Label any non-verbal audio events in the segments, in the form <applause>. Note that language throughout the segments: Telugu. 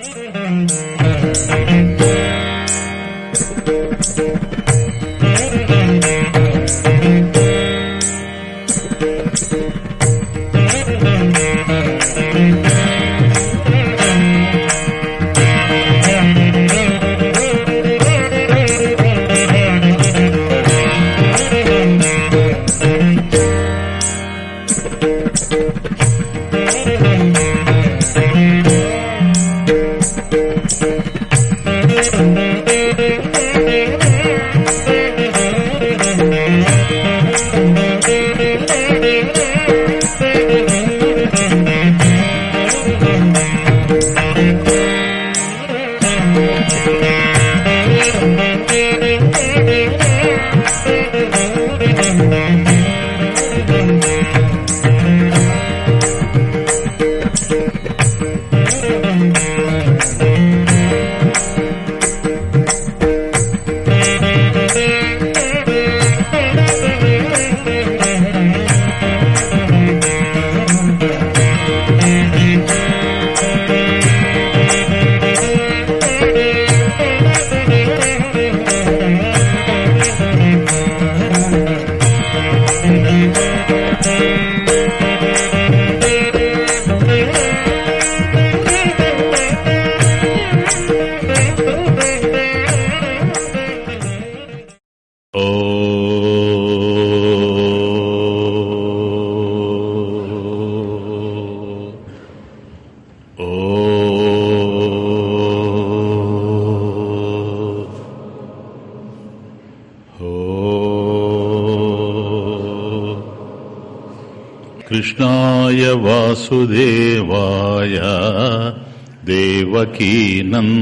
Thank you.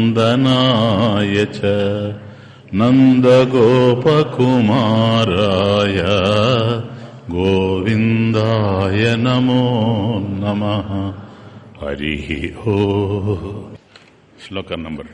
देवकीनन्दनाय च नन्दगोपकुमाराय गोविन्दाय नमो नमः हरिः ओ श्लोक नम्बर्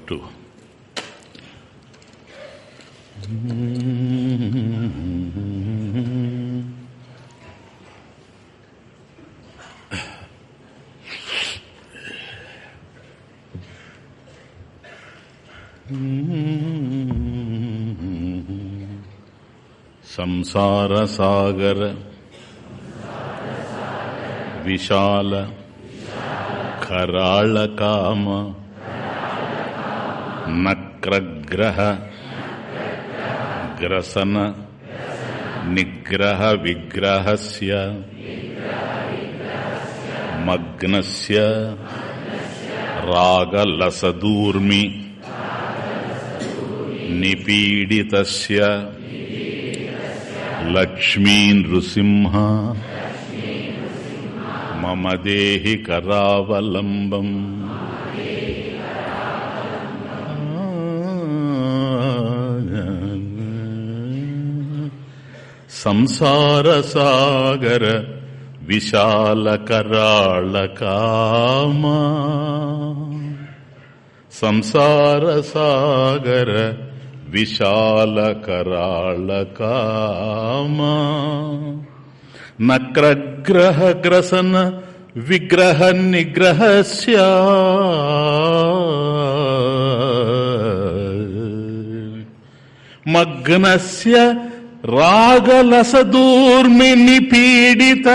సారసాగర విశాల కరాళకామ నక్రగ్రహ గ్రసన నిగ్రహ విగ్రహస్య మగ్నస్య రాగలసదూర్మి నిపీడితస్య లక్ష్మీ నృసింహ మమ దేహి కరావలంబం సంసార సాగర విశాల కరాళ సంసార సాగర విశాలకరాళకామా నక్రగ్రహగ్రసన విగ్రహ నిగ్రహస్య మగ్నస్య రాగలసదూర్మి నిపీడిత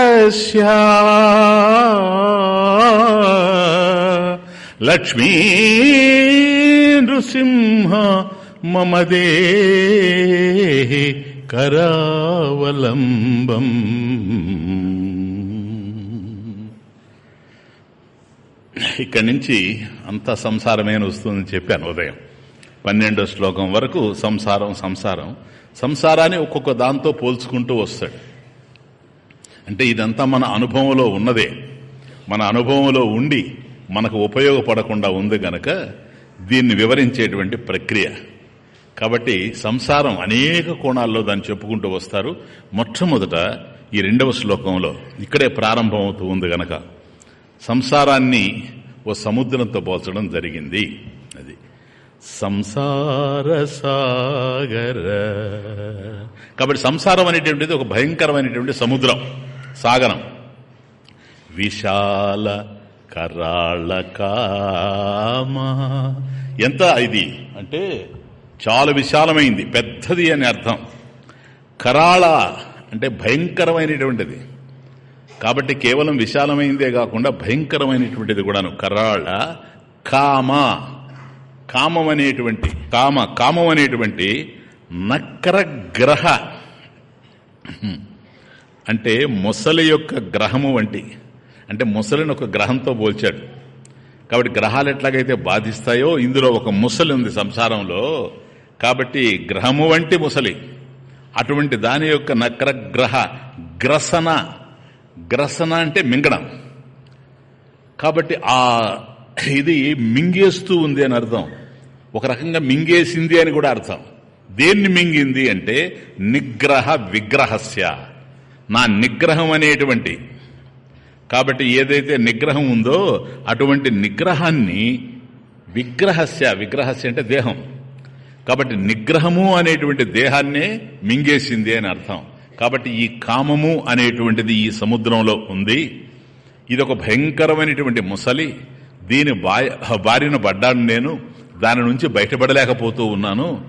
లక్ష్మీ నృసింహ మమదే కరావలంబం. ఇక్కడి నుంచి అంత సంసారమే వస్తుందని చెప్పాను ఉదయం. పన్నెండో శ్లోకం వరకు సంసారం సంసారం. సంసారాన్ని ఒక్కొక్క దాంతో పోల్చుకుంటూ వస్తాడు. అంటే ఇదంతా మన అనుభవంలో ఉన్నదే. మన అనుభవంలో ఉండి మనకు ఉపయోగపడకుండా ఉంది గనక దీన్ని వివరించేటువంటి ప్రక్రియ. కాబట్టి సంసారం అనేక కోణాల్లో దాన్ని చెప్పుకుంటూ వస్తారు. మొట్టమొదట ఈ రెండవ శ్లోకంలో ఇక్కడే ప్రారంభమవుతూ ఉంది గనక. సంసారాన్ని ఓ సముద్రంతో పోల్చడం జరిగింది. అది సంసార సాగర. కాబట్టి సంసారం అనేటువంటిది ఒక భయంకరమైనటువంటి సముద్రం సాగరం. విశాల కరాళ కామ. ఎంత ఇది? అంటే చాలా విశాలమైంది. పెద్దది అని అర్థం. కరాళ అంటే భయంకరమైనటువంటిది. కాబట్టి కేవలం విశాలమైందే కాకుండా భయంకరమైనటువంటిది కూడాను. కరాళ కామ కామం అనేటువంటి కామ కామం అనేటువంటి నక్కర గ్రహ అంటే మొసలి యొక్క గ్రహము వంటి అంటే ముసలిని ఒక గ్రహంతో పోల్చాడు. కాబట్టి గ్రహాలు ఎట్లాగైతే బాధిస్తాయో ఇందులో ఒక ముసలి ఉంది సంసారంలో. కాబట్టి గ్రహము వంటి ముసలి అటువంటి దాని యొక్క నక్ర గ్రహ గ్రసన. గ్రసన అంటే మింగడం. కాబట్టి ఆ ఇది మింగేస్తూ ఉంది అని అర్థం. ఒక రకంగా మింగేసింది అని కూడా అర్థం. దేన్ని మింగింది అంటే నిగ్రహ విగ్రహస్య. నా నిగ్రహం అనేటువంటి. కాబట్టి ఏదైతే నిగ్రహం ఉందో అటువంటి నిగ్రహాన్ని విగ్రహస్య విగ్రహస్య అంటే దేహం. కాబట్టి నిగ్రహము అనేటువంటి దేహాన్నే మింగేసింది అని అర్థం. కాబట్టి ఈ కామము అనేటువంటిది ఈ సముద్రంలో ఉంది. ఇది ఒక భయంకరమైనటువంటి ముసలి దీని బారిన పడ్డాను నేను దాని నుంచి బయటపడలేకపోతూ ఉన్నాను.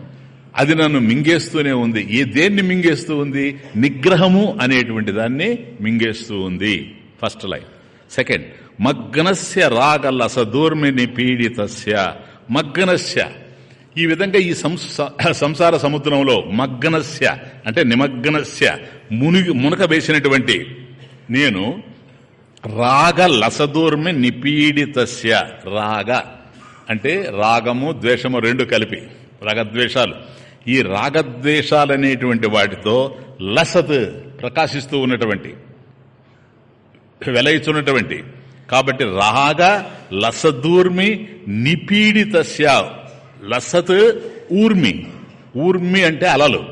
అది నన్ను మింగేస్తూనే ఉంది. ఏ దేన్ని మింగేస్తూ ఉంది? నిగ్రహము అనేటువంటి దాన్ని మింగేస్తూ ఉంది. First line. సెకండ్ మగ్నస్య రాగలసదూర్మిని పీడితస్య. మగ్నస్య ఈ విధంగా ఈ సంసార సముద్రంలో మగ్నస్య అంటే నిమగ్నస్య మునిగి మునక వేసినటువంటి నేను రాగ లసదూర్మి నిపీడితస్య రాగ. అంటే రాగము ద్వేషము రెండు కలిపి రాగద్వేషాలు. ఈ రాగద్వేషాలనేటువంటి వాటితో లసత్ ప్రకాశిస్తూ ఉన్నటువంటి వెలయిచున్నటువంటి. కాబట్టి రాగ లసదూర్మి నిపీడితస్య లసత్ ఊర్మి. ఊర్మి అంటే అలలు.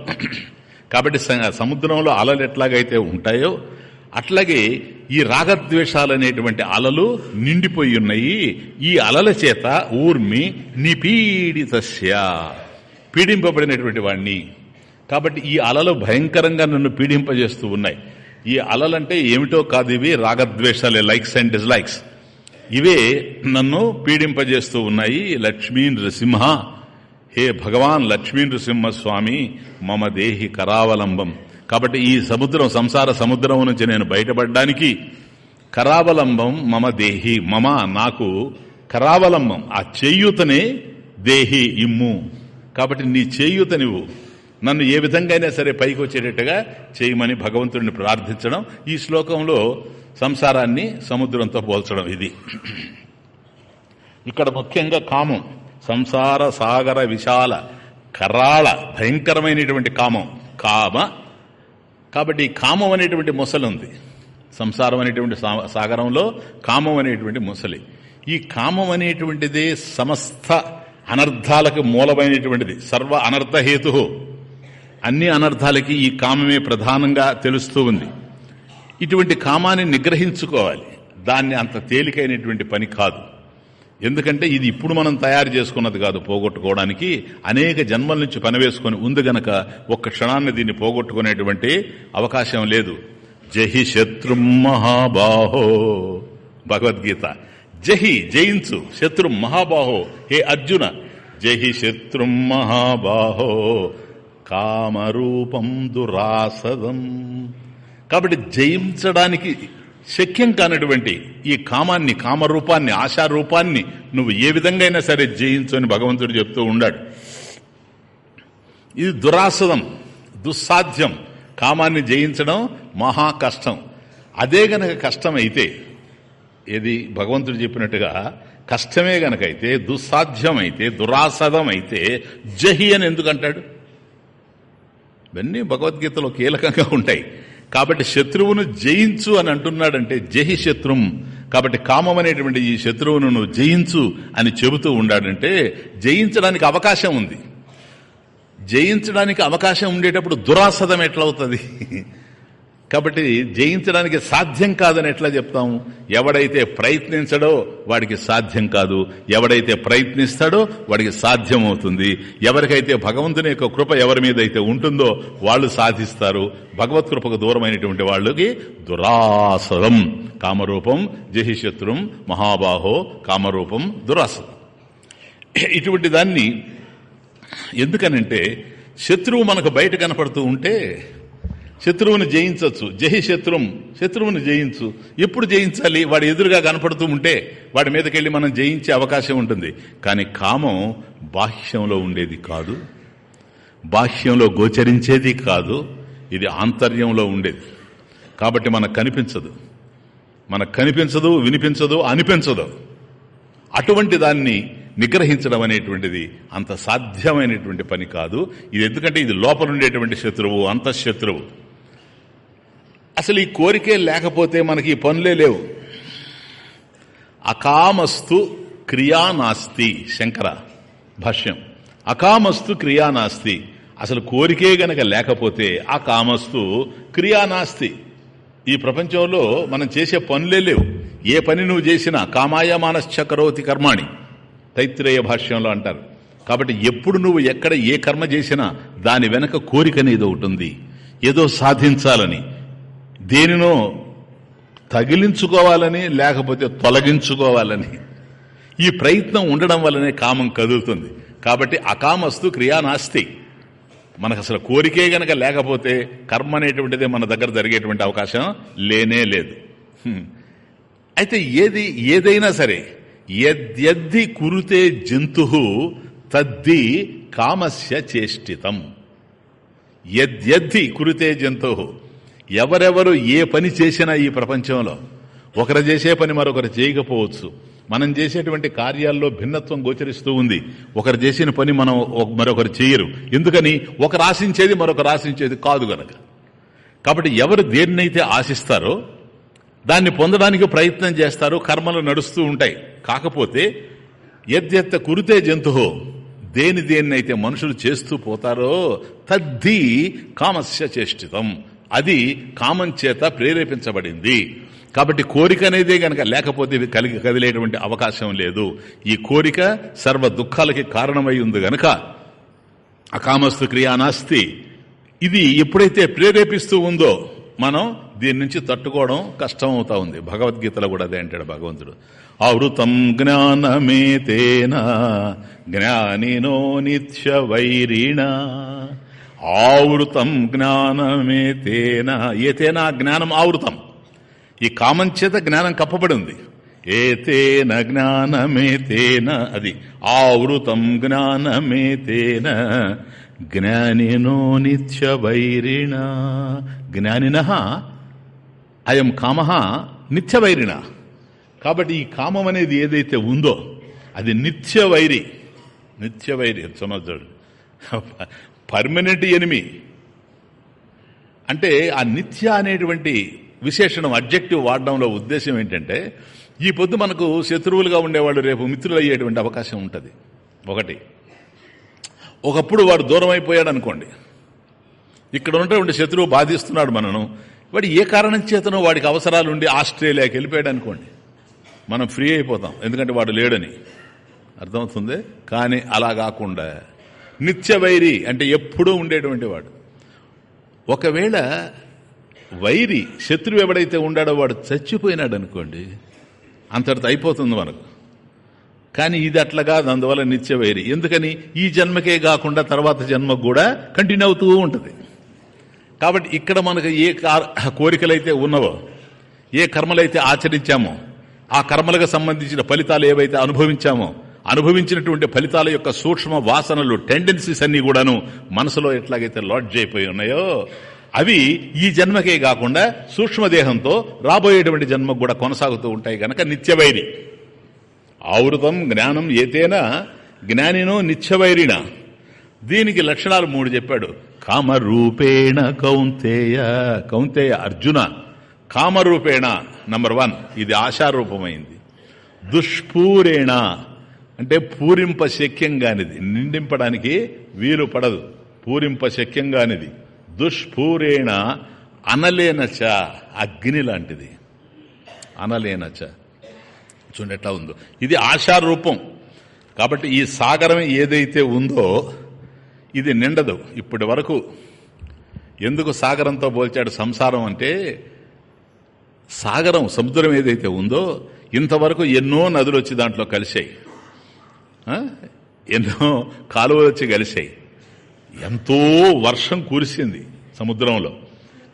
కాబట్టి సముద్రంలో అలలు ఎట్లాగైతే ఉంటాయో అట్లాగే ఈ రాగద్వేషాలు అనేటువంటి అలలు నిండిపోయి ఉన్నాయి. ఈ అలల చేత ఊర్మి నిపీడితస్య పీడింపబడినటువంటి వాణ్ణి. కాబట్టి ఈ అలలు భయంకరంగా నన్ను పీడింపజేస్తూ ఉన్నాయి. ఈ అలలంటే ఏమిటో కాదు ఇవి రాగద్వేషాలే లైక్స్ అండ్ డిస్లైక్స్ ఇవే నన్ను పీడింపజేస్తూ ఉన్నాయి లక్ష్మీ నృసింహ హే భగవాన్ లక్ష్మీ నృసింహస్వామి మమ దేహి కరావలంబం. కాబట్టి ఈ సముద్రం సంసార సముద్రం నుంచి నేను బయటపడడానికి కరావలంబం మమ దేహి మమ నాకు కరావలంబం. ఆ చేయూతనే దేహి ఇమ్ము. కాబట్టి నీ చేయూత నువ్వు నన్ను ఏ విధంగా అయినా సరే పైకి వచ్చేటట్టుగా చేయమని భగవంతుడిని ప్రార్థించడం ఈ శ్లోకంలో సంసారాన్ని సముద్రంతో పోల్చడం ఇది. ఇక్కడ ముఖ్యంగా కామం సంసార సాగర విశాల కరాళ భయంకరమైనటువంటి కామం కామ. కాబట్టి కామం అనేటువంటి ముసలి ఉంది. సంసారం అనేటువంటి సాగరంలో కామం అనేటువంటి ముసలి. ఈ కామం అనేటువంటిది సమస్త అనర్థాలకు మూలమైనటువంటిది. సర్వ అనర్థహేతు. అన్ని అనర్థాలకి ఈ కామమే ప్రధానంగా తెలుస్తూ ఉంది. ఇటువంటి కామాన్ని నిగ్రహించుకోవాలి. దాన్ని అంత తేలికైనటువంటి పని కాదు. ఎందుకంటే ఇది ఇప్పుడు మనం తయారు చేసుకున్నది కాదు పోగొట్టుకోవడానికి. అనేక జన్మల నుంచి పనివేసుకొని ఉంది గనక ఒక్క క్షణాన్ని దీన్ని పోగొట్టుకునేటువంటి అవకాశం లేదు. జహి శత్రు మహాబాహో. భగవద్గీత. జహి జయించు. శత్రు మహాబాహో. హే అర్జున. జహి శత్రు మహాబాహో. కామరూపం దురాసదం. కాబట్టి జయించడానికి శక్యం కానటువంటి ఈ కామాన్ని కామరూపాన్ని ఆశారూపాన్ని నువ్వు ఏ విధంగా అయినా సరే జయించు అని భగవంతుడు చెప్తూ ఉండాడు ఇది దురాసదం దుస్సాధ్యం. కామాన్ని జయించడం మహా కష్టం. అదే గనక కష్టమైతే ఏది భగవంతుడు చెప్పినట్టుగా కష్టమే గనకైతే దుస్సాధ్యమైతే దురాసదమైతే జహి అని ఎందుకంటాడు? ఇవన్నీ భగవద్గీతలో కీలకంగా ఉంటాయి. కాబట్టి శత్రువును జయించు అని అంటున్నాడంటే జహి శత్రుం. కాబట్టి కామం అనేటువంటి ఈ శత్రువును నువ్వు జయించు అని చెబుతూ ఉండాడంటే జయించడానికి అవకాశం ఉంది. జయించడానికి అవకాశం ఉండేటప్పుడు దురాసదం ఎట్లవుతుంది? కాబట్టి జయించడానికి సాధ్యం కాదని ఎట్లా చెప్తాము ఎవడైతే ప్రయత్నించడో వాడికి సాధ్యం కాదు. ఎవడైతే ప్రయత్నిస్తాడో వాడికి సాధ్యం అవుతుంది ఎవరికైతే భగవంతుని యొక్క కృప ఎవరి మీద అయితే ఉంటుందో వాళ్ళు సాధిస్తారు. భగవత్ కృపకు దూరమైనటువంటి వాళ్ళకి దురాసరం. కామరూపం జహిశత్రుం మహాబాహో కామరూపం దురాసరం. ఇటువంటి దాన్ని ఎందుకనంటే శత్రువు మనకు బయట కనపడుతూ ఉంటే శత్రువుని జయించవచ్చు జహి శత్రుం శత్రువుని జయించు. ఎప్పుడు జయించాలి? వాడు ఎదురుగా కనపడుతూ ఉంటే వాడి మీదకెళ్ళి మనం జయించే అవకాశం ఉంటుంది. కానీ కామం బాహ్యంలో ఉండేది కాదు. బాహ్యంలో గోచరించేది కాదు. ఇది ఆంతర్యంలో ఉండేది. కాబట్టి మనకు కనిపించదు. మనకు కనిపించదు వినిపించదు అనిపించదు. అటువంటి దాన్ని నిగ్రహించడం అనేటువంటిది అంత సాధ్యమైనటువంటి పని కాదు. ఇది ఎందుకంటే ఇది లోపల ఉండేటువంటి శత్రువు అంతఃశత్రువు. అసలు ఈ కోరికే లేకపోతే మనకి ఈ పనులే లేవు. అకామస్తు క్రియానాస్తి శంకర భాష్యం. అకామస్తు క్రియానాస్తి అసలు కోరికే గనక లేకపోతే ఆ కామస్తు క్రియానాస్తి. ఈ ప్రపంచంలో మనం చేసే పనులే లేవు. ఏ పని నువ్వు చేసినా కామాయ మానశ్చకరోతి కర్మాణి తైత్రేయ భాష్యంలో అంటారు. కాబట్టి ఎప్పుడు నువ్వు ఎక్కడ ఏ కర్మ చేసినా దాని వెనక కోరిక అనేది ఒకటి ఉంది. ఏదో సాధించాలని దేనినో తగిలించుకోవాలని లేకపోతే తొలగించుకోవాలని. ఈ ప్రయత్నం ఉండడం వల్లనే కామం కదులుతుంది. కాబట్టి అకామస్తు క్రియానాస్తి మనకు అసలు కోరికే గనక లేకపోతే కర్మ అనేటువంటిది మన దగ్గర జరిగేటువంటి అవకాశం లేనే లేదు. అయితే ఏది ఏదైనా సరే యద్యద్ది కురుతే జంతు తద్ది కామస్య చేష్టితం. యద్యద్ది కురితే జంతు ఎవరెవరు ఏ పని చేసినా ఈ ప్రపంచంలో ఒకరు చేసే పని మరొకరు చేయకపోవచ్చు. మనం చేసేటువంటి కార్యాల్లో భిన్నత్వం గోచరిస్తూ ఉంది. ఒకరు చేసిన పని మనం మరొకరు చేయరు. ఎందుకని? ఒకరు ఆశించేది మరొకరు ఆశించేది కాదు గనక. కాబట్టి ఎవరు దేన్నైతే ఆశిస్తారో దాన్ని పొందడానికి ప్రయత్నం చేస్తారు కర్మలు నడుస్తూ ఉంటాయి. కాకపోతే ఎద్దెత్త కురితే జంతుహో దేని దేన్నైతే మనుషులు చేస్తూ పోతారో తద్ది కామస్య చేష్టితం. అది కామం చేత ప్రేరేపించబడింది. కాబట్టి కోరిక అనేదే గనక లేకపోతే ఇది కలిగి కదిలేటువంటి అవకాశం లేదు. ఈ కోరిక సర్వ దుఃఖాలకి కారణమై ఉంది గనక అకామస్తు క్రియానాస్తి ఇది ఎప్పుడైతే ప్రేరేపిస్తూ ఉందో మనం దీని నుంచి తట్టుకోవడం కష్టం అవుతా ఉంది. భగవద్గీతలో కూడా అదే అంటాడు భగవంతుడు. ఆవృతం జ్ఞానమేతేనా జ్ఞానినో నిత్య వైరీణ ఆవృతం జ్ఞానమే తేనా ఏతేనా జ్ఞానం ఆవృతం. ఈ కామం చేత జ్ఞానం కప్పబడి ఉంది ఏతేన జ్ఞానమే తేన అది ఆవృతం జ్ఞానమే తేన. జ్ఞానినో నిత్య వైరిణ. జ్ఞానిన అయం కామ నిత్య వైరిణ. కాబట్టి ఈ కామం అనేది ఏదైతే ఉందో అది నిత్య వైరి. నిత్య వైరి సమర్థుడు పర్మనెంట్ ఎనిమి. అంటే ఆ నిత్య అనేటువంటి విశేషణం అబ్జెక్టివ్ వాడడంలో ఉద్దేశం ఏంటంటే ఈ పొద్దు మనకు శత్రువులుగా ఉండేవాళ్ళు రేపు మిత్రులు అయ్యేటువంటి అవకాశం ఉంటుంది. ఒకటి. ఒకప్పుడు వాడు దూరం అయిపోయాడు అనుకోండి ఇక్కడ ఉన్నటువంటి శత్రువు బాధిస్తున్నాడు మనను. వాడు ఏ కారణం చేతనో వాడికి అవసరాలు ఉండి ఆస్ట్రేలియాకి వెళ్ళిపోయాడు అనుకోండి మనం ఫ్రీ అయిపోతాం. ఎందుకంటే వాడు లేడని. అర్థమవుతుంది? కానీ అలా కాకుండా నిత్య వైరి అంటే ఎప్పుడూ ఉండేటువంటి వాడు. ఒకవేళ వైరి శత్రువు ఎవడైతే ఉండాడో వాడు చచ్చిపోయినాడు అనుకోండి అంతటితో అయిపోతుంది మనకు. కానీ ఇది అట్లా కాదు అందువల్ల నిత్య వైరి ఎందుకని? ఈ జన్మకే కాకుండా తర్వాత జన్మకు కూడా కంటిన్యూ అవుతూ ఉంటుంది. కాబట్టి ఇక్కడ మనకు ఏ కోరికలైతే ఉన్నవో ఏ కర్మలైతే ఆచరించామో ఆ కర్మలకు సంబంధించిన ఫలితాలు ఏవైతే అనుభవించామో అనుభవించినటువంటి ఫలితాల యొక్క సూక్ష్మ వాసనలు టెండెన్సీస్ అన్ని కూడాను మనసులో ఎట్లాగైతే లాడ్జ్ అయిపోయి ఉన్నాయో అవి ఈ జన్మకే కాకుండా సూక్ష్మదేహంతో రాబోయేటువంటి జన్మకు కూడా కొనసాగుతూ ఉంటాయి గనక నిత్యవైరి. ఆవృతం జ్ఞానం ఏతేనా జ్ఞానినో నిత్యవైరిణ. దీనికి లక్షణాలు మూడు చెప్పాడు. కామరూపేణ కౌంతేయ. కౌంతేయ అర్జున. కామరూపేణ నంబర్ వన్ ఇది ఆశారూపమైంది. దుష్పూరేణ. అంటే పూరింప శక్యంగానిది నిండింపడానికి వీలు పడదు. పూరింప శక్యంగానిది దుష్పూరేణ అనలేనచ అగ్ని లాంటిది. అనలేనచ. చూడండి ఎట్లా ఉందో. ఇది ఆశారూపం కాబట్టి ఈ సాగరం ఏదైతే ఉందో ఇది నిండదు. ఇప్పటి వరకు ఎందుకు సాగరంతో పోల్చాడు సంసారం అంటే సాగరం సముద్రం ఏదైతే ఉందో ఇంతవరకు ఎన్నో నదులు వచ్చి దాంట్లో కలిశాయి. ఎన్నో కాలువలు వచ్చి కలిశాయి ఎంతో వర్షం కురిసింది సముద్రంలో.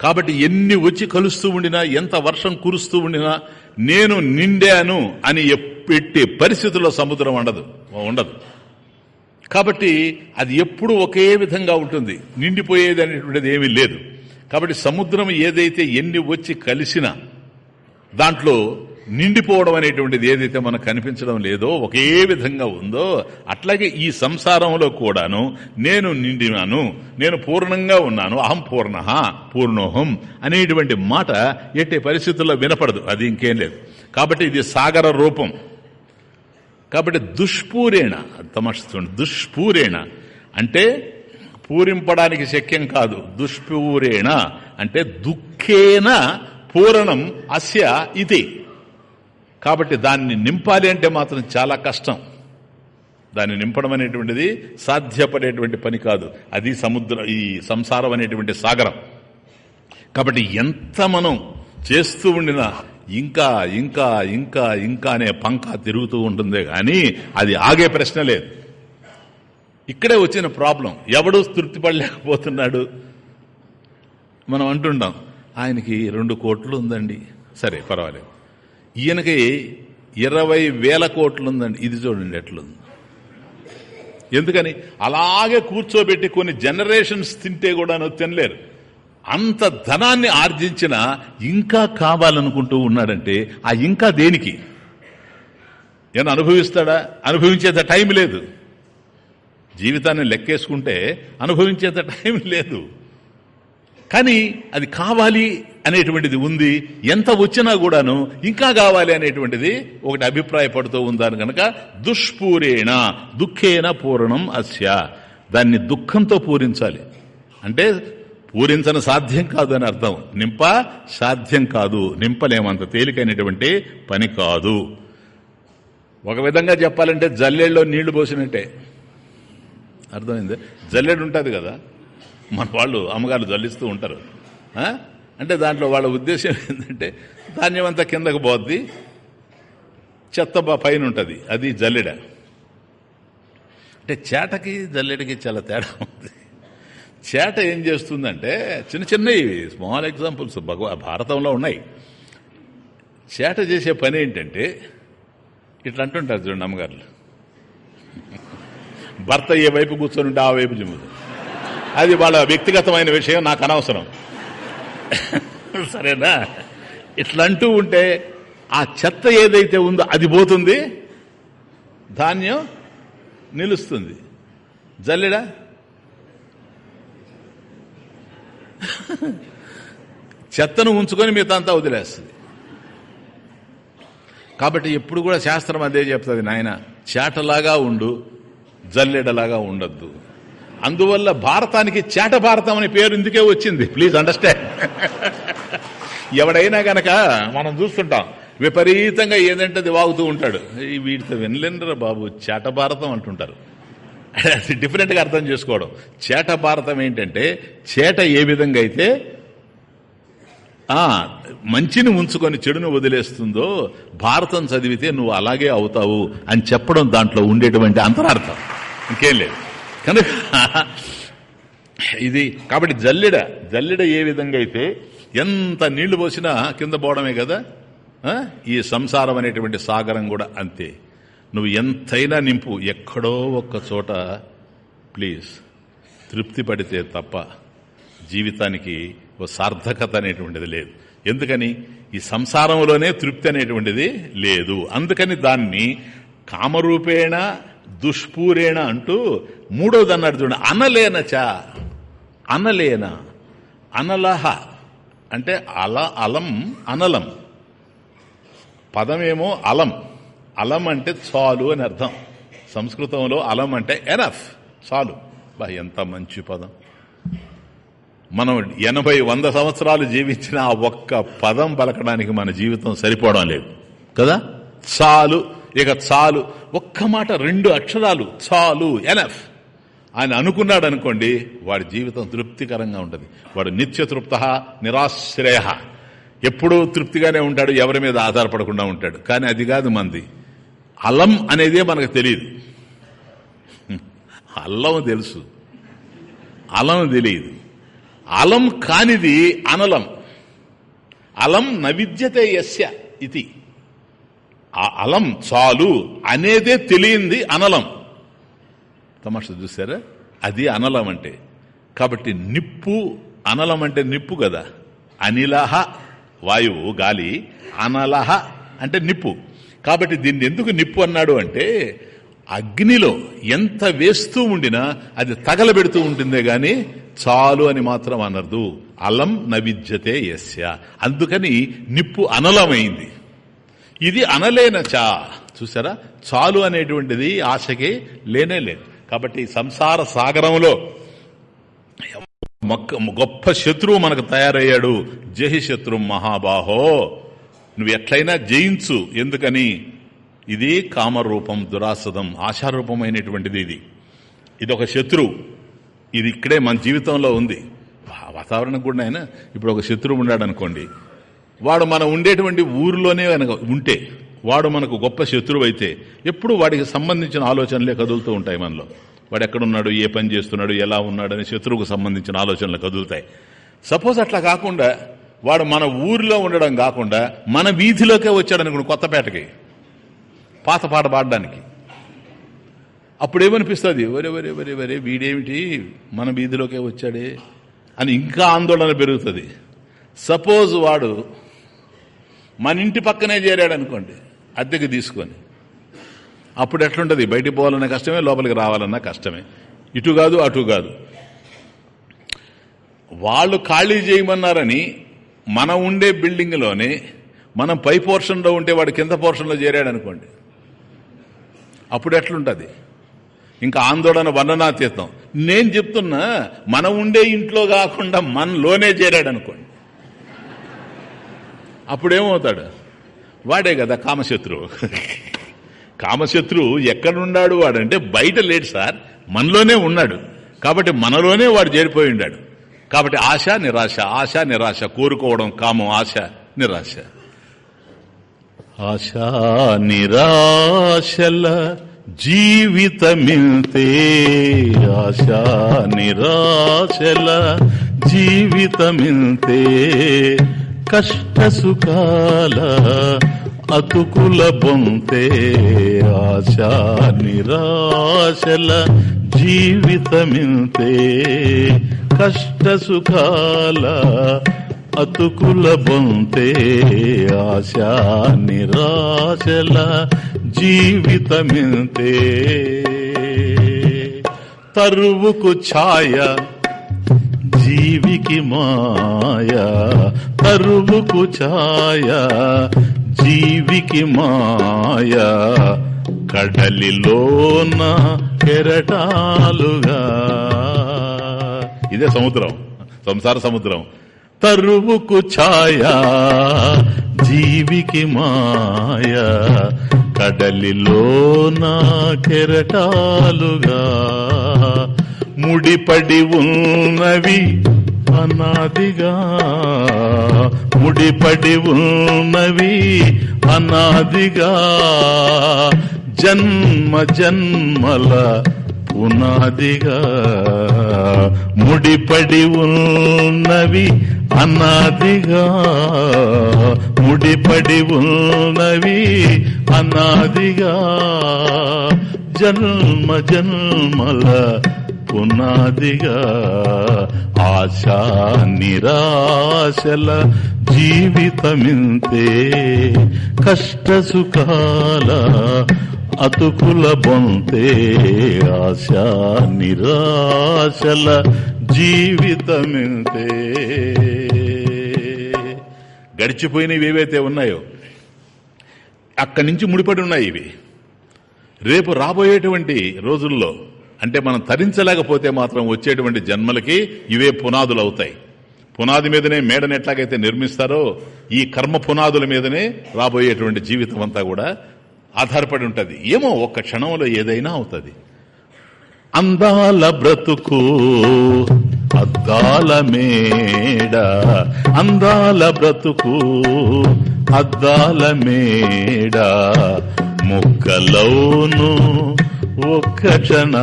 కాబట్టి ఎన్ని వచ్చి కలుస్తూ ఉండినా ఎంత వర్షం కురుస్తూ ఉండినా నేను నిండాను అని పెట్టే పరిస్థితుల్లో సముద్రం ఉండదు ఉండదు కాబట్టి అది ఎప్పుడు ఒకే విధంగా ఉంటుంది. నిండిపోయేది అనేటువంటిది ఏమీ లేదు. కాబట్టి సముద్రం ఏదైతే ఎన్ని వచ్చి కలిసినా దాంట్లో నిండిపోవడం అనేటువంటిది ఏదైతే మనకు కనిపించడం లేదో ఒకే విధంగా ఉందో అట్లాగే ఈ సంసారంలో కూడాను నేను నిండినాను నేను పూర్ణంగా ఉన్నాను అహం పూర్ణ పూర్ణోహం అనేటువంటి మాట ఎట్టి పరిస్థితుల్లో వినపడదు. అది ఇంకేం లేదు. కాబట్టి ఇది సాగర రూపం. కాబట్టి దుష్పూరేణ తమస్తుంది దుష్పూరేణ అంటే పూరింపడానికి శక్యం కాదు. దుష్పూరేణ అంటే దుఃఖేన పూరణం అస్య ఇది. కాబట్టి దాన్ని నింపాలి అంటే మాత్రం చాలా కష్టం. దాన్ని నింపడం అనేటువంటిది సాధ్యపడేటువంటి పని కాదు. అది సముద్రం ఈ సంసారం అనేటువంటి సాగరం. కాబట్టి ఎంత మనం చేస్తూ ఉండినా ఇంకా ఇంకా ఇంకా ఇంకా అనే పంక తిరుగుతూ ఉంటుందే కానీ అది ఆగే ప్రశ్న లేదు. ఇక్కడే వచ్చిన ప్రాబ్లం. ఎవడూ తృప్తి పడలేకపోతున్నాడు. మనం అంటుంటాం ఆయనకి రెండు కోట్లు ఉందండి. సరే పర్వాలేదు. ఈయనకి ఇరవై వేల కోట్లు ఉందండి ఇది చూడండి ఎట్లుంది. ఎందుకని? అలాగే కూర్చోబెట్టి కొన్ని జనరేషన్స్ తింటే కూడా తినలేరు. అంత ధనాన్ని ఆర్జించిన ఇంకా కావాలనుకుంటూ ఉన్నాడంటే ఆ ఇంకా దేనికి? ఏమైనా అనుభవిస్తాడా? అనుభవించేంత టైం లేదు. జీవితాన్ని లెక్కేసుకుంటే అనుభవించేంత టైం లేదు. కానీ అది కావాలి అనేటువంటిది ఉంది. ఎంత వచ్చినా కూడాను ఇంకా కావాలి అనేటువంటిది ఒకటి అభిప్రాయపడుతూ ఉందని కనుక దుష్పూరేణ దుఃఖేన పూరణం అస్య. దాన్ని దుఃఖంతో పూరించాలి. అంటే పూరించని సాధ్యం కాదు అని అర్థం. నింప సాధ్యం కాదు. నింపలేమంత తేలికైనటువంటి పని కాదు. ఒక విధంగా చెప్పాలంటే జల్లెళ్ళలో నీళ్ళు పోసినట్టే. అర్థమైంది? జల్లెడు ఉంటుంది కదా. మన వాళ్ళు అమ్మగారు జల్లిస్తూ ఉంటారు. అంటే దాంట్లో వాళ్ళ ఉద్దేశం ఏంటంటే ధాన్యం అంతా కిందకు పోద్ది చెత్త పైన ఉంటుంది అది జల్లెడ. అంటే చేటకి జల్లెడకి చాలా తేడా ఉంది. చేట ఏం చేస్తుందంటే చిన్న చిన్నవి స్మాల్ ఎగ్జాంపుల్స్ భగవ భారతంలో ఉన్నాయి. చేట చేసే పని ఏంటంటే ఇట్లా అంటుంటారు చూడండి అమ్మగారులు. భర్త ఏ వైపు కూర్చొని ఉంటే ఆ వైపు జిమ్ముతుంది. అది వాళ్ళ వ్యక్తిగతమైన విషయం నాకు అనవసరం. <laughs> సరేనా? ఇట్లా అంటూ ఉంటే ఆ చెత్త ఏదైతే ఉందో అది పోతుంది ధాన్యం నిలుస్తుంది. జల్లెడా? <laughs> చెత్తను ఉంచుకొని మిగతా అంతా వదిలేస్తుంది. కాబట్టి ఎప్పుడు కూడా శాస్త్రం అదే చెప్తుంది నాయన చేటలాగా ఉండు జల్లెడలాగా ఉండద్దు. అందువల్ల భారతానికి చేట భారతం అనే పేరు ఇందుకే వచ్చింది. ప్లీజ్ అండర్స్టాండ్ ఎవడైనా గనక మనం చూస్తుంటాం విపరీతంగా ఏదంటే అది వాగుతూ ఉంటాడు. వీటితో వినలేనురా బాబు చేట భారతం అంటుంటారు. అది డిఫరెంట్గా అర్థం చేసుకోవడం. చేట భారతం ఏంటంటే చేట ఏ విధంగా అయితే ఆ మంచిని ఉంచుకొని చెడును వదిలేస్తుందో భారతం చదివితే నువ్వు అలాగే అవుతావు అని చెప్పడం దాంట్లో ఉండేటువంటి అంతరార్థం. ఇంకేం లేదు. కనుక ఇది కాబట్టి జల్లెడ జల్లెడ ఏ విధంగా అయితే ఎంత నీళ్ళు పోసినా కింద పోవడమే కదా? ఈ సంసారం అనేటువంటి సాగరం కూడా అంతే. నువ్వు ఎంతైనా నింపు ఎక్కడో ఒక్క చోట ప్లీజ్ తృప్తి పడితే తప్ప జీవితానికి ఓ సార్థకత అనేటువంటిది లేదు. ఎందుకని? ఈ సంసారంలోనే తృప్తి అనేటువంటిది లేదు. అందుకని దాన్ని కామరూపేణ దుష్పూరేణ అంటూ మూడోది అన్నాడు చూడండి చ. అనలేన. అనలహ. అంటే అల అలం అనలం. పదమేమో అలం. అలం అంటే చాలు అని అర్థం. సంస్కృతంలో అలం అంటే ఎనఫ్ చాలు. బా ఎంత మంచి పదం. మనం ఎనభై వంద సంవత్సరాలు జీవించిన ఆ ఒక్క పదం పలకడానికి మన జీవితం సరిపోవడం లేదు. కదా? చాలు. ఇక చాలు ఒక్క మాట రెండు అక్షరాలు చాలు ఎనఫ్. ఆయన అనుకున్నాడు అనుకోండి వాడి జీవితం తృప్తికరంగా ఉంటుంది. వాడు నిత్య తృప్త నిరాశ్రయ. ఎప్పుడూ తృప్తిగానే ఉంటాడు ఎవరి మీద ఆధారపడకుండా ఉంటాడు. కానీ అది కాదు మంది. అలం అనేదే మనకు తెలియదు. అల్లం తెలుసు. అలం తెలియదు. అలం కానిది అనలం. అలం నవిద్యతే యస్య ఇది ఆ అలం చాలు అనేదే తెలియంది అనలం. తమాష చూసారా అది అనలం అంటే. కాబట్టి నిప్పు అనలం అంటే నిప్పు కదా. అనిలహ వాయువు గాలి. అనలహ అంటే నిప్పు. కాబట్టి దీన్ని ఎందుకు నిప్పు అన్నాడు అంటే అగ్నిలో ఎంత వేస్తూ ఉండినా అది తగలబెడుతూ ఉంటుందే గాని చాలు అని మాత్రం అనర్దు. అలం నవిద్యతే యస్య. అందుకని నిప్పు అనలమైంది. ఇది అనలేన చా చూసారా చాలు అనేటువంటిది ఆశకి లేనే లేదు. కాబట్టి సంసార సాగరంలో మొక్క గొప్ప శత్రువు మనకు తయారయ్యాడు. జహి శత్రు మహాబాహో. నువ్వు ఎట్లయినా జయించు. ఎందుకని? ఇది కామరూపం దురాసదం ఆశారూపమైనటువంటిది ఇది. ఇది ఒక శత్రువు. ఇది ఇక్కడే మన జీవితంలో ఉంది. వాతావరణం కూడా ఆయన ఇప్పుడు ఒక శత్రువు ఉన్నాడు అనుకోండి వాడు మనం ఉండేటువంటి ఊరిలోనే కనుక ఉంటే వాడు మనకు గొప్ప శత్రువు అయితే ఎప్పుడు వాడికి సంబంధించిన ఆలోచనలే కదులుతూ ఉంటాయి మనలో. వాడు ఎక్కడున్నాడు ఏ పని చేస్తున్నాడు ఎలా ఉన్నాడు అనే శత్రువుకు సంబంధించిన ఆలోచనలు కదులుతాయి. సపోజ్ అట్లా కాకుండా వాడు మన ఊరిలో ఉండడం కాకుండా మన వీధిలోకే వచ్చాడు అనుకోండి కొత్తపేటకి పాత పాట పాడడానికి. అప్పుడేమనిపిస్తుంది? వరే వరే వరే వరే వీడేమిటి? మన వీధిలోకే వచ్చాడే అని ఇంకా ఆందోళన పెరుగుతుంది. సపోజ్ వాడు మన ఇంటి పక్కనే చేరాడు అనుకోండి అద్దెకి తీసుకొని. అప్పుడు ఎట్లుంటుంది? బయటికి పోవాలన్నా కష్టమే లోపలికి రావాలన్నా కష్టమే. ఇటు కాదు అటు కాదు. వాళ్ళు ఖాళీ చేయమన్నారని మనం ఉండే బిల్డింగ్లోనే మనం పై పోర్షన్లో ఉంటే వాడు కింద పోర్షన్లో చేరాడు అనుకోండి. అప్పుడు ఎట్లుంటుంది? ఇంకా ఆందోళన వర్ణనాతీతం. నేను చెప్తున్నా మనం ఉండే ఇంట్లో కాకుండా మనలోనే చేరాడు అనుకోండి. అప్పుడేమవుతాడు? వాడే కదా కామశత్రువు కామశత్రువు ఎక్కడున్నాడు వాడంటే బయట లేడు సార్ మనలోనే ఉన్నాడు. కాబట్టి మనలోనే వాడు చేరిపోయి ఉన్నాడు కాబట్టి ఆశ నిరాశ ఆశ నిరాశ కోరుకోవడం కామం ఆశ నిరాశ. ఆశ నిరాశల జీవితమితే ఆశ నిరాశల జీవితమితే కష్ట సుఖాల అతుకుల బొంతే ఆశ నిరాశల జీవితమింతే. కష్ట సుఖాల అతుకుల బొంతే ఆశ నిరాశల జీవితమింతే. తరువుకు ఛాయ జీవికి మాయ తరువుకు ఛాయ జీవికి మాయ. కడలిలోన కెరటాలుగా. ఇదే సముద్రం సంసార సముద్రం. తరువుకు ఛాయ జీవికి మాయ. కడలిలోన కెరటాలుగా. ముడిపడి ఉన్నవి అనాదిగా. ముడిపడి ఉన్నవి అనాదిగా. జన్మ జన్మల పునాదిగా. ముడిపడి ఉన్నవి అనాదిగా. ముడిపడి ఉన్నవి అనాదిగా. జన్మ జన్మల పునాదిగా ఆశా నిరాశల జీవితమింతే కష్ట సుఖాల అతుకుల బొంతే ఆశా నిరాశల జీవితమింతే. గడిచిపోయినవి ఏవైతే ఉన్నాయో అక్కడి నుంచి ముడిపడి ఉన్నాయి ఇవి. రేపు రాబోయేటువంటి రోజుల్లో అంటే మనం తరించలేకపోతే మాత్రం వచ్చేటువంటి జన్మలకి ఇవే పునాదులు అవుతాయి పునాది మీదనే మేడని ఎట్లాగైతే నిర్మిస్తారో ఈ కర్మ పునాదుల మీదనే రాబోయేటువంటి జీవితం అంతా కూడా ఆధారపడి ఉంటుంది. ఏమో ఒక్క క్షణంలో ఏదైనా అవుతుంది. అందాల బ్రతుకు అద్దాల మేడ. అందాల బ్రతుకు అద్దాల మేడ. ముక్కలోను ఒక్క క్షణ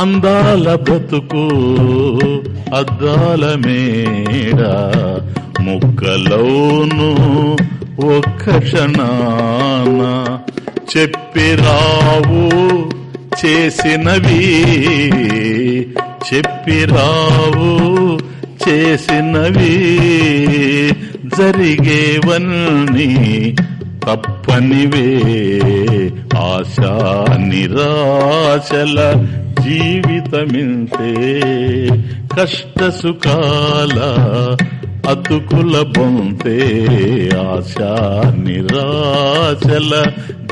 అందాల బ్రతుకు అద్దాల మేడ ముక్కలోను ఒక్క క్షణాన చెప్పిరావు చేసినవి చెప్పిరావు చేసినవి. జరిగేవన్నీ తప్పనివే ఆశా నిరాశల జీవితమింతే కష్ట సుఖాల అతుకుల బొంతే ఆశా నిరాశల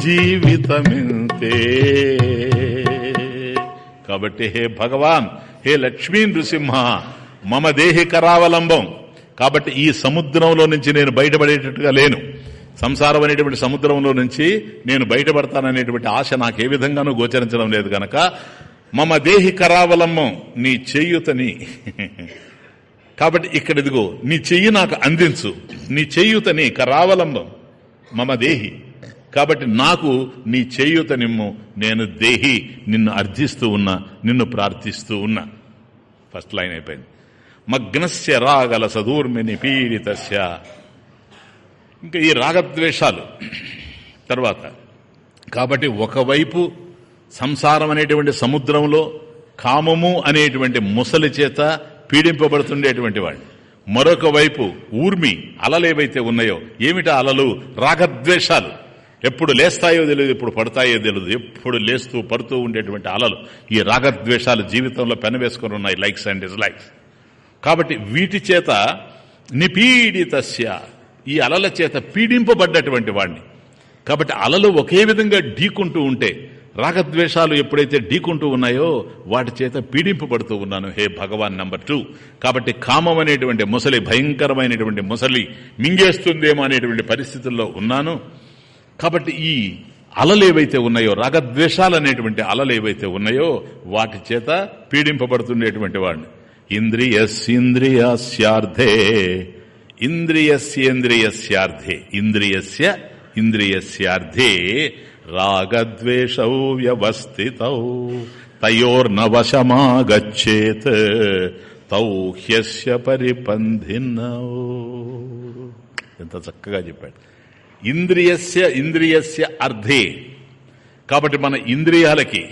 జీవితమింతే. కాబట్టి హే భగవాన్ హే లక్ష్మీ నృసింహ మమ దేహి కరావలంబం కాబట్టి ఈ సముద్రంలో నుంచి నేను బయటపడేటట్టుగా లేను. సంసారం అనేటువంటి సముద్రంలో నుంచి నేను బయటపడతాననేటువంటి ఆశ నాకు ఏ విధంగానూ గోచరించడం లేదు గనక మమ దేహి కరావలంబం నీ చేయుతని. కాబట్టి ఇక్కడ ఇదిగో నీ చెయ్యి నాకు అందించు నీ చేయుతని కరావలంబం మమ దేహి. కాబట్టి నాకు నీ చేయుతనిమ్ము నేను దేహి నిన్ను అర్థిస్తూ ఉన్నా నిన్ను ప్రార్థిస్తూ ఉన్నా. ఫస్ట్ లైన్ అయిపోయింది. మగ్నస్య రాగల సదూర్మిని పీడితస్య. ఇంకా ఈ రాగద్వేషాలు తర్వాత. కాబట్టి ఒకవైపు సంసారం అనేటువంటి సముద్రంలో కామము అనేటువంటి ముసలి చేత పీడింపబడుతుండేటువంటి వాడు. మరొక వైపు ఊర్మి అలలేవైతే ఉన్నాయో ఏమిటా అలలు? రాగద్వేషాలు. ఎప్పుడు లేస్తాయో తెలియదు ఎప్పుడు పడతాయో తెలియదు. ఎప్పుడు లేస్తూ పడుతూ ఉండేటువంటి అలలు ఈ రాగద్వేషాలు జీవితంలో పెనవేసుకుని ఉన్నాయి లైక్స్ అండ్ డిస్లైక్స్ కాబట్టి వీటి చేత నిపీడితస్య ఈ అలల చేత పీడింపబడ్డటువంటి వాడిని కాబట్టి అలలు ఒకే విధంగా ఢీకుంటూ ఉంటే రాగద్వేషాలు ఎప్పుడైతే ఢీకుంటూ ఉన్నాయో వాటి చేత పీడింపబడుతూ ఉన్నాను హే భగవాన్ నంబర్ టూ. కాబట్టి కామం అనేటువంటి ముసలి భయంకరమైనటువంటి ముసలి మింగేస్తుందేమో అనేటువంటి పరిస్థితుల్లో ఉన్నాను. కాబట్టి ఈ అలలు ఏవైతే ఉన్నాయో రాగద్వేషాలు అనేటువంటి అలలు ఏవైతే ఉన్నాయో వాటి చేత పీడింపబడుతుండేటువంటి వాడిని ఇంద్రియస్యింద్రియాస్యార్థే ఇంద్రియస్యేంద్రియస్యార్థే. ఇంద్రియస్య ఇంద్రియస్యార్థే రాగద్వేషౌ వ్యవస్థితౌ. తయోర్నవశమాగచ్చేత్ తౌ హ్యస్య పరిపంధినౌ. ఎంత చక్కగా చెప్పాడు. ఇంద్రియస్య ఇంద్రియస్య అర్థే. కాబట్టి మన ఇంద్రియాలకి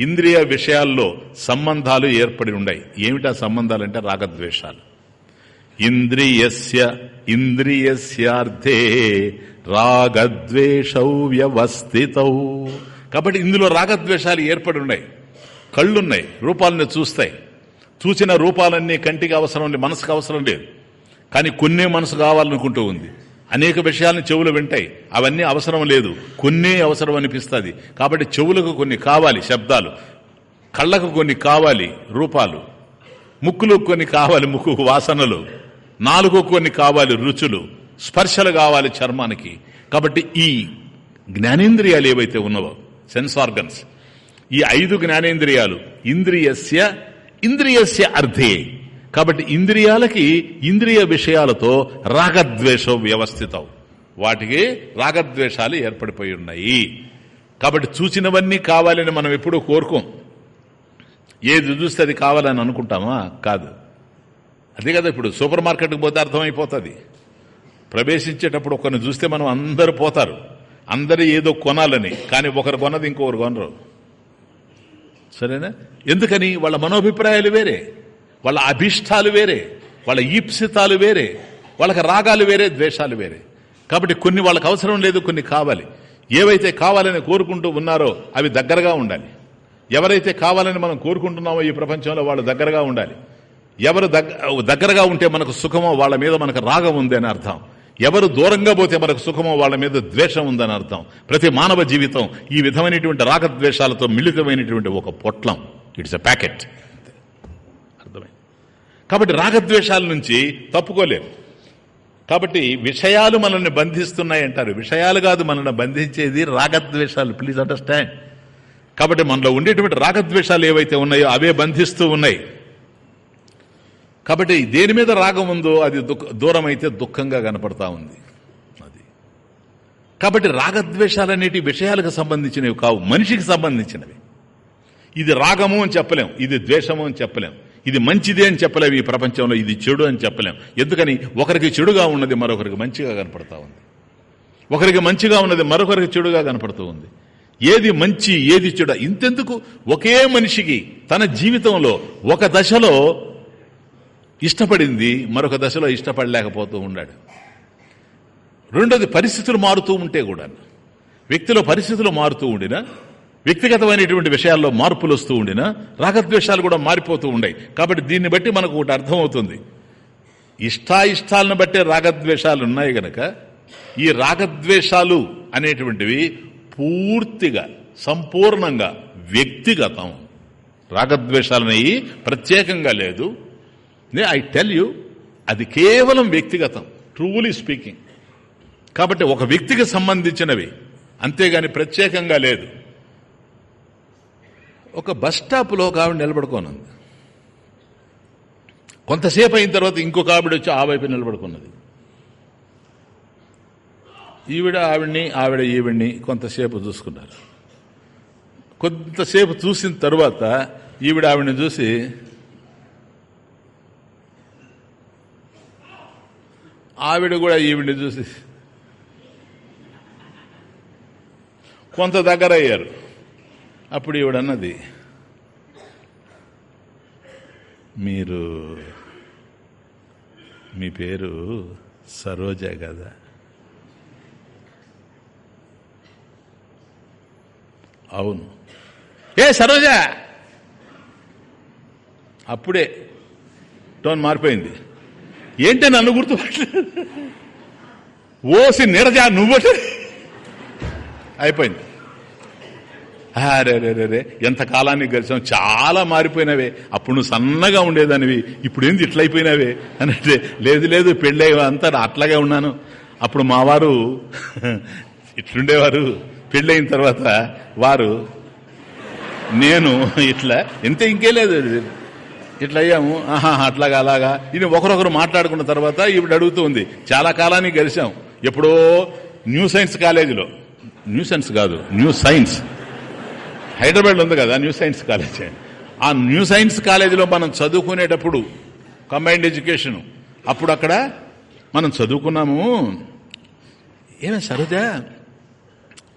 ఇంద్రియ విషయాల్లో సంబంధాలు ఏర్పడి ఉన్నాయి ఏమిటా సంబంధాలంటే రాగద్వేషాలు. ఇంద్రియస్య ఇంద్రియస్యార్థే రాగద్వేషౌ వ్యవస్థితౌ. కాబట్టి ఇందులో రాగద్వేషాలు ఏర్పడి ఉన్నాయి కళ్ళున్నాయి రూపాలని చూస్తాయి. చూసిన రూపాలన్నీ కంటికి అవసరం లేదు మనసుకు అవసరం లేదు. కానీ కొన్నే మనసు కావాలనుకుంటూ ఉంది. అనేక విషయాలను చెవులు వింటాయి అవన్నీ అవసరం లేదు. కొన్నే అవసరం అనిపిస్తుంది. కాబట్టి చెవులకు కొన్ని కావాలి శబ్దాలు. కళ్ళకు కొన్ని కావాలి రూపాలు. ముక్కులకు కొన్ని కావాలి ముక్కు వాసనలు. నాలుగు కొన్ని కావాలి రుచులు స్పర్శలు కావాలి చర్మానికి. కాబట్టి ఈ జ్ఞానేంద్రియాలు ఏవైతే ఉన్నవో సెన్స్ ఆర్గన్స్ ఈ ఐదు జ్ఞానేంద్రియాలు ఇంద్రియస్య ఇంద్రియస్య అర్థే కాబట్టి ఇంద్రియాలకి ఇంద్రియ విషయాలతో రాగద్వేషం వ్యవస్థితం వాటికి రాగద్వేషాలు ఏర్పడిపోయి ఉన్నాయి. కాబట్టి చూసినవన్నీ కావాలని మనం ఎప్పుడూ కోరుకోం. ఏది చూస్తే అది కావాలని అనుకుంటామా? కాదు. అదే కదా ఇప్పుడు సూపర్ మార్కెట్కి పోతే అర్థమైపోతుంది. ప్రవేశించేటప్పుడు ఒకరిని చూస్తే మనం అందరు పోతారు. అందరు ఏదో కొనాలని కానీ ఒకరు కొన్నది ఇంకొకరు కొనరు. సరేనా? ఎందుకని? వాళ్ళ మనోభిప్రాయాలు వేరే. వాళ్ళ అభిష్టాలు వేరే. వాళ్ళ ఈప్సితాలు వేరే. వాళ్ళకి రాగాలు వేరే ద్వేషాలు వేరే. కాబట్టి కొన్ని వాళ్ళకి అవసరం లేదు కొన్ని కావాలి. ఏవైతే కావాలని కోరుకుంటూ ఉన్నారో అవి దగ్గరగా ఉండాలి. ఎవరైతే కావాలని మనం కోరుకుంటున్నామో ఈ ప్రపంచంలో వాళ్ళు దగ్గరగా ఉండాలి. ఎవరు దగ్గరగా ఉంటే మనకు సుఖమో వాళ్ళ మీద మనకు రాగం ఉంది అని అర్థం. ఎవరు దూరంగా పోతే మనకు సుఖమో వాళ్ళ మీద ద్వేషం ఉందని అర్థం. ప్రతి మానవ జీవితం ఈ విధమైనటువంటి రాగద్వేషాలతో మిళితమైనటువంటి ఒక పొట్లం. ఇట్స్ ఎ ప్యాకెట్ అర్థమైంది? కాబట్టి రాగద్వేషాల నుంచి తప్పుకోలేము. కాబట్టి విషయాలు మనల్ని బంధిస్తున్నాయి అంటారు. విషయాలు కాదు మనల్ని బంధించేది రాగద్వేషాలు. ప్లీజ్ అండర్స్టాండ్ కాబట్టి మనలో ఉండేటువంటి రాగద్వేషాలు ఏవైతే ఉన్నాయో అవే బంధిస్తూ ఉన్నాయి. కాబట్టి దేని మీద రాగం ఉందో అది దూరం అయితే దుఃఖంగా కనపడతా ఉంది. అది. కాబట్టి రాగద్వేషాలనేటి విషయాలకు సంబంధించినవి కావు మనిషికి సంబంధించినవి. ఇది రాగము అని చెప్పలేం ఇది ద్వేషము అని చెప్పలేం ఇది మంచిదే అని చెప్పలేము ఈ ప్రపంచంలో ఇది చెడు అని చెప్పలేం. ఎందుకని? ఒకరికి చెడుగా ఉన్నది మరొకరికి మంచిగా కనపడతా ఉంది. ఒకరికి మంచిగా ఉన్నది మరొకరికి చెడుగా కనపడుతూ ఉంది. ఏది మంచి ఏది చెడు ఇంతెందుకు? ఒకే మనిషికి తన జీవితంలో ఒక దశలో ఇష్టపడింది మరొక దశలో ఇష్టపడలేకపోతూ ఉన్నాడు రెండోది పరిస్థితులు మారుతూ ఉంటే కూడా. వ్యక్తిలో పరిస్థితులు మారుతూ ఉండినా వ్యక్తిగతమైనటువంటి విషయాల్లో మార్పులు వస్తూ ఉండినా రాగద్వేషాలు కూడా మారిపోతూ ఉండే కాబట్టి దీన్ని బట్టి మనకు ఒకటి అర్థమవుతుంది. ఇష్టాయిష్టాలను బట్టే రాగద్వేషాలు ఉన్నాయి గనక ఈ రాగద్వేషాలు అనేటువంటివి పూర్తిగా సంపూర్ణంగా వ్యక్తిగతం. రాగద్వేషాలనేవి ప్రత్యేకంగా లేదు. ఐ టెల్ యూ అది కేవలం వ్యక్తిగతం ట్రూలీ స్పీకింగ్ కాబట్టి ఒక వ్యక్తికి సంబంధించినవి అంతేగాని ప్రత్యేకంగా లేదు. ఒక బస్ స్టాప్లో ఒక ఆవిడ నిలబడుకోనుంది. కొంతసేపు అయిన తర్వాత ఇంకొక ఆవిడ వచ్చి ఆ వైపు నిలబడుకున్నది. ఈవిడ ఆవిడ్ని ఆవిడ ఈవిడ్ని కొంతసేపు చూసుకున్నారు. కొంతసేపు చూసిన తర్వాత ఈవిడ ఆవిడని చూసి ఆవిడ కూడా ఈవిడిని చూసి కొంత దగ్గర అయ్యారు అప్పుడు ఈవిడన్నది మీరు మీ పేరు సరోజ కదా? అవును. ఏ సరోజ! అప్పుడే. టోన్ మారిపోయింది. ఏంటే నన్ను గుర్తుపట్టలేదు? ఓసి నిరజా నువ్వు అయిపోయింది. అరే రే రే రే ఎంత కాలానికి గడిచాం? చాలా మారిపోయినవే. అప్పుడు నువ్వు సన్నగా ఉండేదానివి. ఇప్పుడు ఏంది ఇట్లయిపోయినావే? అంటే లేదు లేదు పెళ్ళే అంతా అట్లాగే ఉన్నాను. అప్పుడు మా వారు ఇట్లుండేవారు. పెళ్ళయిన తర్వాత వారు నేను ఇట్లా ఎంత ఇంకే లేదు ఇట్లా అయ్యాము ఆహా అట్లాగా అలాగా. ఇది ఒకరొకరు మాట్లాడుకున్న తర్వాత ఇప్పుడు అడుగుతూ ఉంది చాలా కాలానికి కలిసాం ఎప్పుడో న్యూ సైన్స్ కాలేజీలో. న్యూ సైన్స్ కాదు న్యూ సైన్స్. హైదరాబాద్లో ఉంది కదా న్యూ సైన్స్ కాలేజ్. ఆ న్యూ సైన్స్ కాలేజీలో మనం చదువుకునేటప్పుడు కంబైన్డ్ ఎడ్యుకేషన్ అప్పుడు అక్కడ మనం చదువుకున్నాము. ఏమే సరదా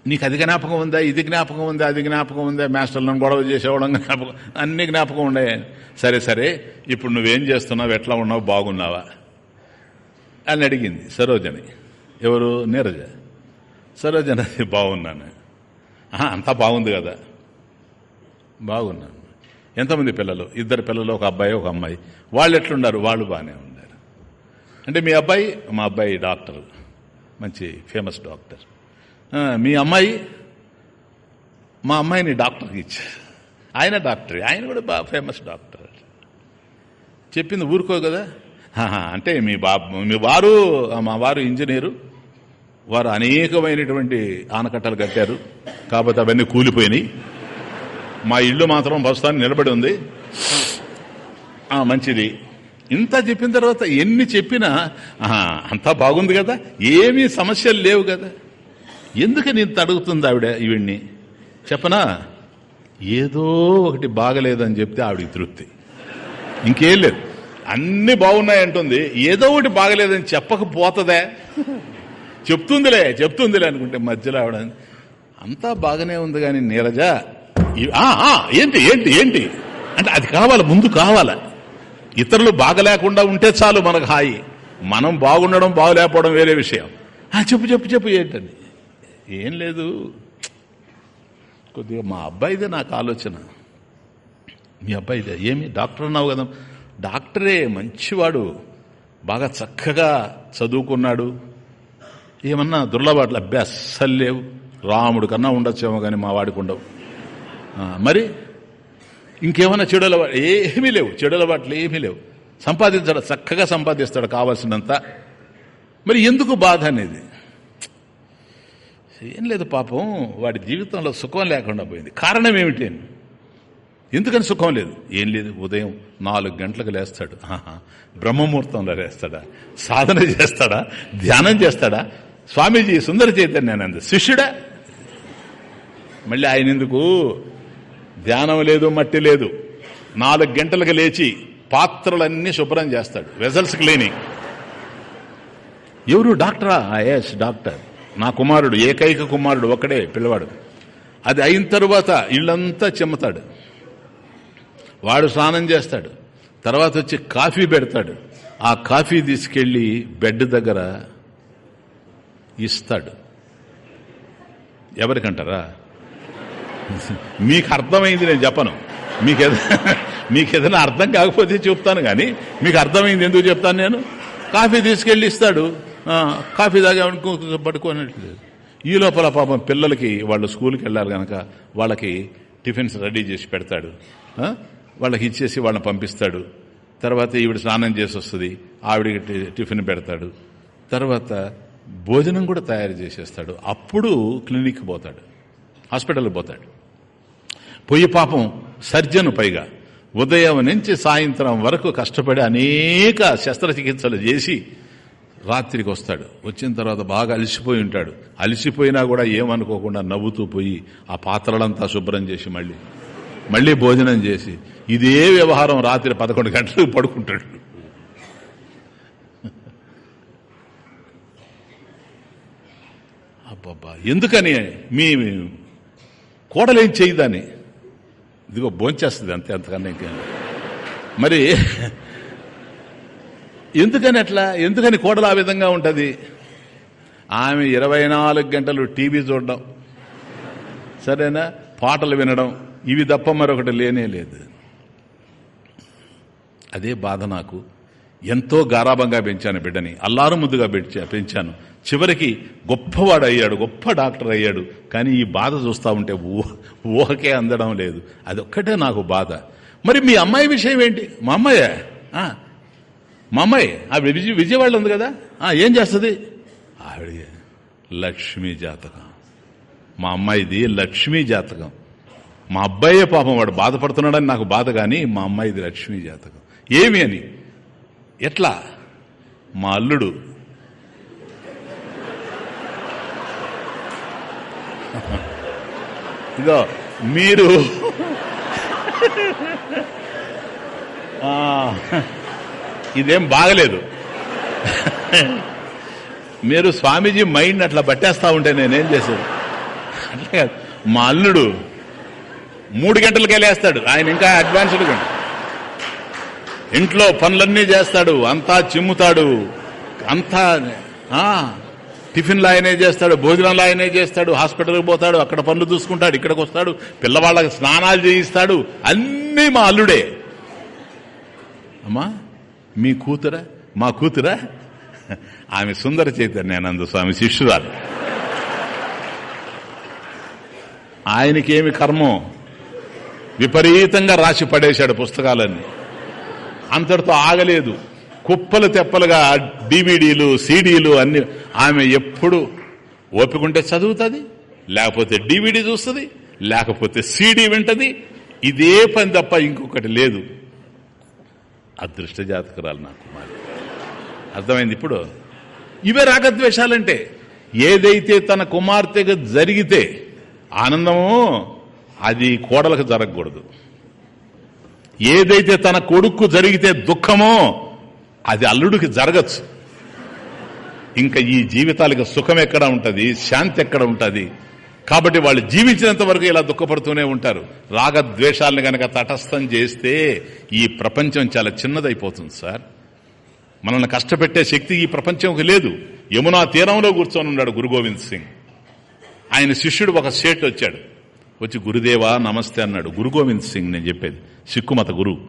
నీకు అది జ్ఞాపకం ఉందా ఇది జ్ఞాపకం ఉందా అది జ్ఞాపకం ఉందా? మాస్టర్లను గొడవ చేసేవాళ్ళం జ్ఞాపకం అన్ని జ్ఞాపకం ఉండే. సరే సరే ఇప్పుడు నువ్వేం చేస్తున్నావు ఎట్లా ఉన్నావు బాగున్నావా? అని అడిగింది సరోజని. ఎవరు? నీరజ. సరోజన బాగున్నాను. అంతా బాగుంది కదా. బాగున్నాను. ఎంతమంది పిల్లలు? ఇద్దరు పిల్లలు ఒక అబ్బాయి ఒక అమ్మాయి. వాళ్ళు ఎట్లున్నారు వాళ్ళు బాగానే ఉన్నారు. అంటే మీ అబ్బాయి మా అబ్బాయి డాక్టర్. మంచి ఫేమస్ డాక్టర్. మీ అమ్మాయి మా అమ్మాయిని డాక్టర్కి ఇచ్చారు. ఆయన డాక్టర్. ఆయన కూడా బాగా ఫేమస్ డాక్టర్. చెప్పింది ఊరుకో కదా. అంటే మీ బాబు మీ వారు మా వారు ఇంజనీరు. వారు అనేకమైనటువంటి ఆనకట్టలు కట్టారు. కాకపోతే అవన్నీ కూలిపోయినాయి. మా ఇల్లు మాత్రం ప్రస్తుతాన్ని నిలబడి ఉంది. మంచిది. ఇంత చెప్పిన తర్వాత ఎన్ని చెప్పినా అంతా బాగుంది కదా. ఏమీ సమస్యలు లేవు కదా. ఎందుకని ఇంత అడుగుతుంది ఆవిడ ఈవిడ్ని? చెప్పనా? ఏదో ఒకటి బాగలేదని చెప్తే ఆవిడికి తృప్తి. ఇంకేం లేదు. అన్ని బాగున్నాయంటుంది ఏదో ఒకటి బాగలేదని చెప్పకపోతుందే. చెప్తుందిలే చెప్తుందిలే అనుకుంటే మధ్యలో ఆవిడ అంతా బాగానే ఉంది కానీ నీరజ ఏంటి ఏంటి ఏంటి? అంటే అది కావాలి ముందు కావాల. ఇతరులు బాగలేకుండా ఉంటే చాలు మనకు హాయి. మనం బాగుండడం బాగలేకపోవడం వేరే విషయం. చెప్పు చెప్పు చెప్పు ఏంటండి? ఏం లేదు. కొద్దిగా మా అబ్బాయిదే నాకు ఆలోచన. మీ అబ్బాయిదే? ఏమి? డాక్టర్ అన్నావు కదా. డాక్టరే మంచివాడు. బాగా చక్కగా చదువుకున్నాడు. ఏమన్నా దుర్లభాట్లు అభ్యాసాలు లేవు. రాముడు కన్నా ఉండొచ్చేమో కానీ మా వాడికి ఉండవు. మరి? ఇంకేమన్నా చెడు అలవాటు ఏమీ లేవు. చెడు అలవాట్లు ఏమీ లేవు. సంపాదించాడు చక్కగా సంపాదిస్తాడు కావాల్సినంత. మరి ఎందుకు బాధ అనేది? ఏం లేదు పాపం వాడి జీవితంలో సుఖం లేకుండా పోయింది. కారణం ఏమిటి అని? ఎందుకని సుఖం లేదు? ఏం లేదు ఉదయం నాలుగు గంటలకు లేస్తాడు. బ్రహ్మముహూర్తంలో లేస్తాడా? సాధన చేస్తాడా? ధ్యానం చేస్తాడా? స్వామీజీ సుందర చైతన్యానంద శిష్యుడా? మళ్ళీ ఆయన ఎందుకు? ధ్యానం లేదు మట్టి లేదు. నాలుగు గంటలకు లేచి పాత్రలన్నీ శుభ్రం చేస్తాడు. వెజల్స్ క్లీనింగ్ ఎవరు? డాక్టరా? Yes doctor. నా కుమారుడు ఏకైక కుమారుడు ఒక్కడే పిల్లవాడు. అది అయిన తరువాత ఇళ్ళంతా చెమ్మతాడు. వాడు స్నానం చేస్తాడు. తర్వాత వచ్చి కాఫీ పెడతాడు. ఆ కాఫీ తీసుకెళ్ళి బెడ్ దగ్గర ఇస్తాడు. ఎవరికంటారా? మీకు అర్థమైంది నేను చెప్పను. మీకు ఏదైనా మీకు ఏదైనా అర్థం కాకపోతే చెప్తాను కానీ మీకు అర్థమైంది ఎందుకు చెప్తాను నేను? కాఫీ తీసుకెళ్ళి ఇస్తాడు. కాఫీ తాగా పడుకోనట్లేదు. ఈ లోపల పాపం పిల్లలకి వాళ్ళు స్కూల్కి వెళ్ళారు కనుక వాళ్ళకి టిఫిన్స్ రెడీ చేసి పెడతాడు. వాళ్ళకి ఇచ్చేసి వాళ్ళని పంపిస్తాడు. తర్వాత ఈవిడ స్నానం చేసి వస్తుంది. ఆవిడికి టిఫిన్ పెడతాడు. తర్వాత భోజనం కూడా తయారు చేసేస్తాడు. అప్పుడు క్లినిక్కి పోతాడు. హాస్పిటల్కి పోతాడు. పొయ్యి పాపం సర్జన్ పైగా ఉదయం నుంచి సాయంత్రం వరకు కష్టపడి అనేక శస్త్రచికిత్సలు చేసి రాత్రికి వస్తాడు. వచ్చిన తర్వాత బాగా అలసిపోయి ఉంటాడు. అలసిపోయినా కూడా ఏమనుకోకుండా నవ్వుతూ పోయి ఆ పాత్రలంతా శుభ్రం చేసి మళ్ళీ మళ్ళీ భోజనం చేసి ఇదే వ్యవహారం రాత్రి పదకొండు గంటలకు పడుకుంటాడు. అబ్బబ్బా ఎందుకని? మీ కోడలేం చేయదని? ఇదిగో భోంచేస్తుంది అంతే అంతకన్నా ఇంకేం మరి ఎందుకని అట్లా? ఎందుకని కోడలు ఆ విధంగా ఉంటుంది? ఆమె ఇరవై నాలుగు గంటలు టీవీ చూడడం. సరేనా? పాటలు వినడం. ఇవి తప్ప మరొకటి లేనే లేదు. అదే బాధ నాకు. ఎంతో గారాభంగా పెంచాను బిడ్డని. అల్లారు ముద్దుగా పెంచా పెంచాను. చివరికి గొప్పవాడు అయ్యాడు గొప్ప డాక్టర్ అయ్యాడు. కానీ ఈ బాధ చూస్తా ఉంటే ఊహ ఊహకే అందడం లేదు. అదొక్కటే నాకు బాధ. మరి మీ అమ్మాయి విషయం ఏంటి? మా అమ్మాయే? మా అమ్మాయి ఆవిడ విజయ విజయవాడలో ఉంది కదా? ఏం చేస్తుంది? ఆవిడ లక్ష్మీ జాతకం. మా అమ్మాయిది లక్ష్మీ జాతకం. మా అబ్బాయే పాపం వాడు బాధపడుతున్నాడని నాకు బాధ కానీ మా అమ్మాయిది లక్ష్మీ జాతకం. ఏమి అని? ఎట్లా? మా అల్లుడు. ఇదో మీరు. ఇదేం బాగలేదు. మీరు స్వామీజీ మైండ్ అట్లా పట్టేస్తా ఉంటే నేనేం చేసేది? అట్లా కాదు. మా అల్లుడు మూడు గంటలకే లేస్తాడు. ఆయన ఇంకా అడ్వాన్స్డ్గా ఇంట్లో పనులన్నీ చేస్తాడు. అంతా చిమ్ముతాడు. అంతా టిఫిన్లు ఆయనే చేస్తాడు. భోజనాలు ఆయనే చేస్తాడు. హాస్పిటల్కి పోతాడు. అక్కడ పనులు చూసుకుంటాడు. ఇక్కడికి వస్తాడు. పిల్లవాళ్ళకి స్నానాలు చేయిస్తాడు. అన్నీ మా అల్లుడే. అమ్మా మీ కూతురా? మా కూతురా? ఆమె సుందర చైతన్యానంద స్వామి శిష్యురాలు. ఆయనకేమి కర్మం? విపరీతంగా రాసి పడేశాడు పుస్తకాలన్నీ. అంతటితో ఆగలేదు. కుప్పలు తెప్పలుగా డివిడీలు సీడీలు అన్ని ఆమె ఎప్పుడు ఓపికంటే చదువుతుంది లేకపోతే డివిడి చూస్తుంది లేకపోతే సీడీ వింటది. ఇదే పని తప్ప ఇంకొకటి లేదు. అదృష్ట జాతకురాలు నా కుమారి అర్థమైంది ఇప్పుడు? ఇవే రాగద్వేషాలంటే ఏదైతే తన కుమార్తెకు జరిగితే ఆనందమో అది కోడలకు జరగకూడదు. ఏదైతే తన కొడుకు జరిగితే దుఃఖమో అది అల్లుడికి జరగచ్చు. ఇంకా ఈ జీవితాలకు సుఖం ఎక్కడ ఉంటుంది? శాంతి ఎక్కడ ఉంటుంది? కాబట్టి వాళ్ళు జీవించినంత వరకు ఇలా దుఃఖపడుతూనే ఉంటారు. రాగద్వేషాలను గనక తటస్థం చేస్తే ఈ ప్రపంచం చాలా చిన్నదైపోతుంది సార్. మనల్ని కష్టపెట్టే శక్తి ఈ ప్రపంచంకి లేదు. యమునా తీరంలో కూర్చొని ఉన్నాడు గురు గోవింద్ సింగ్. ఆయన శిష్యుడు ఒక సేట్ వచ్చాడు. వచ్చి గురుదేవా నమస్తే అన్నాడు. గురు గోవింద్ సింగ్ నేను చెప్పేది సిక్కుమత గురువు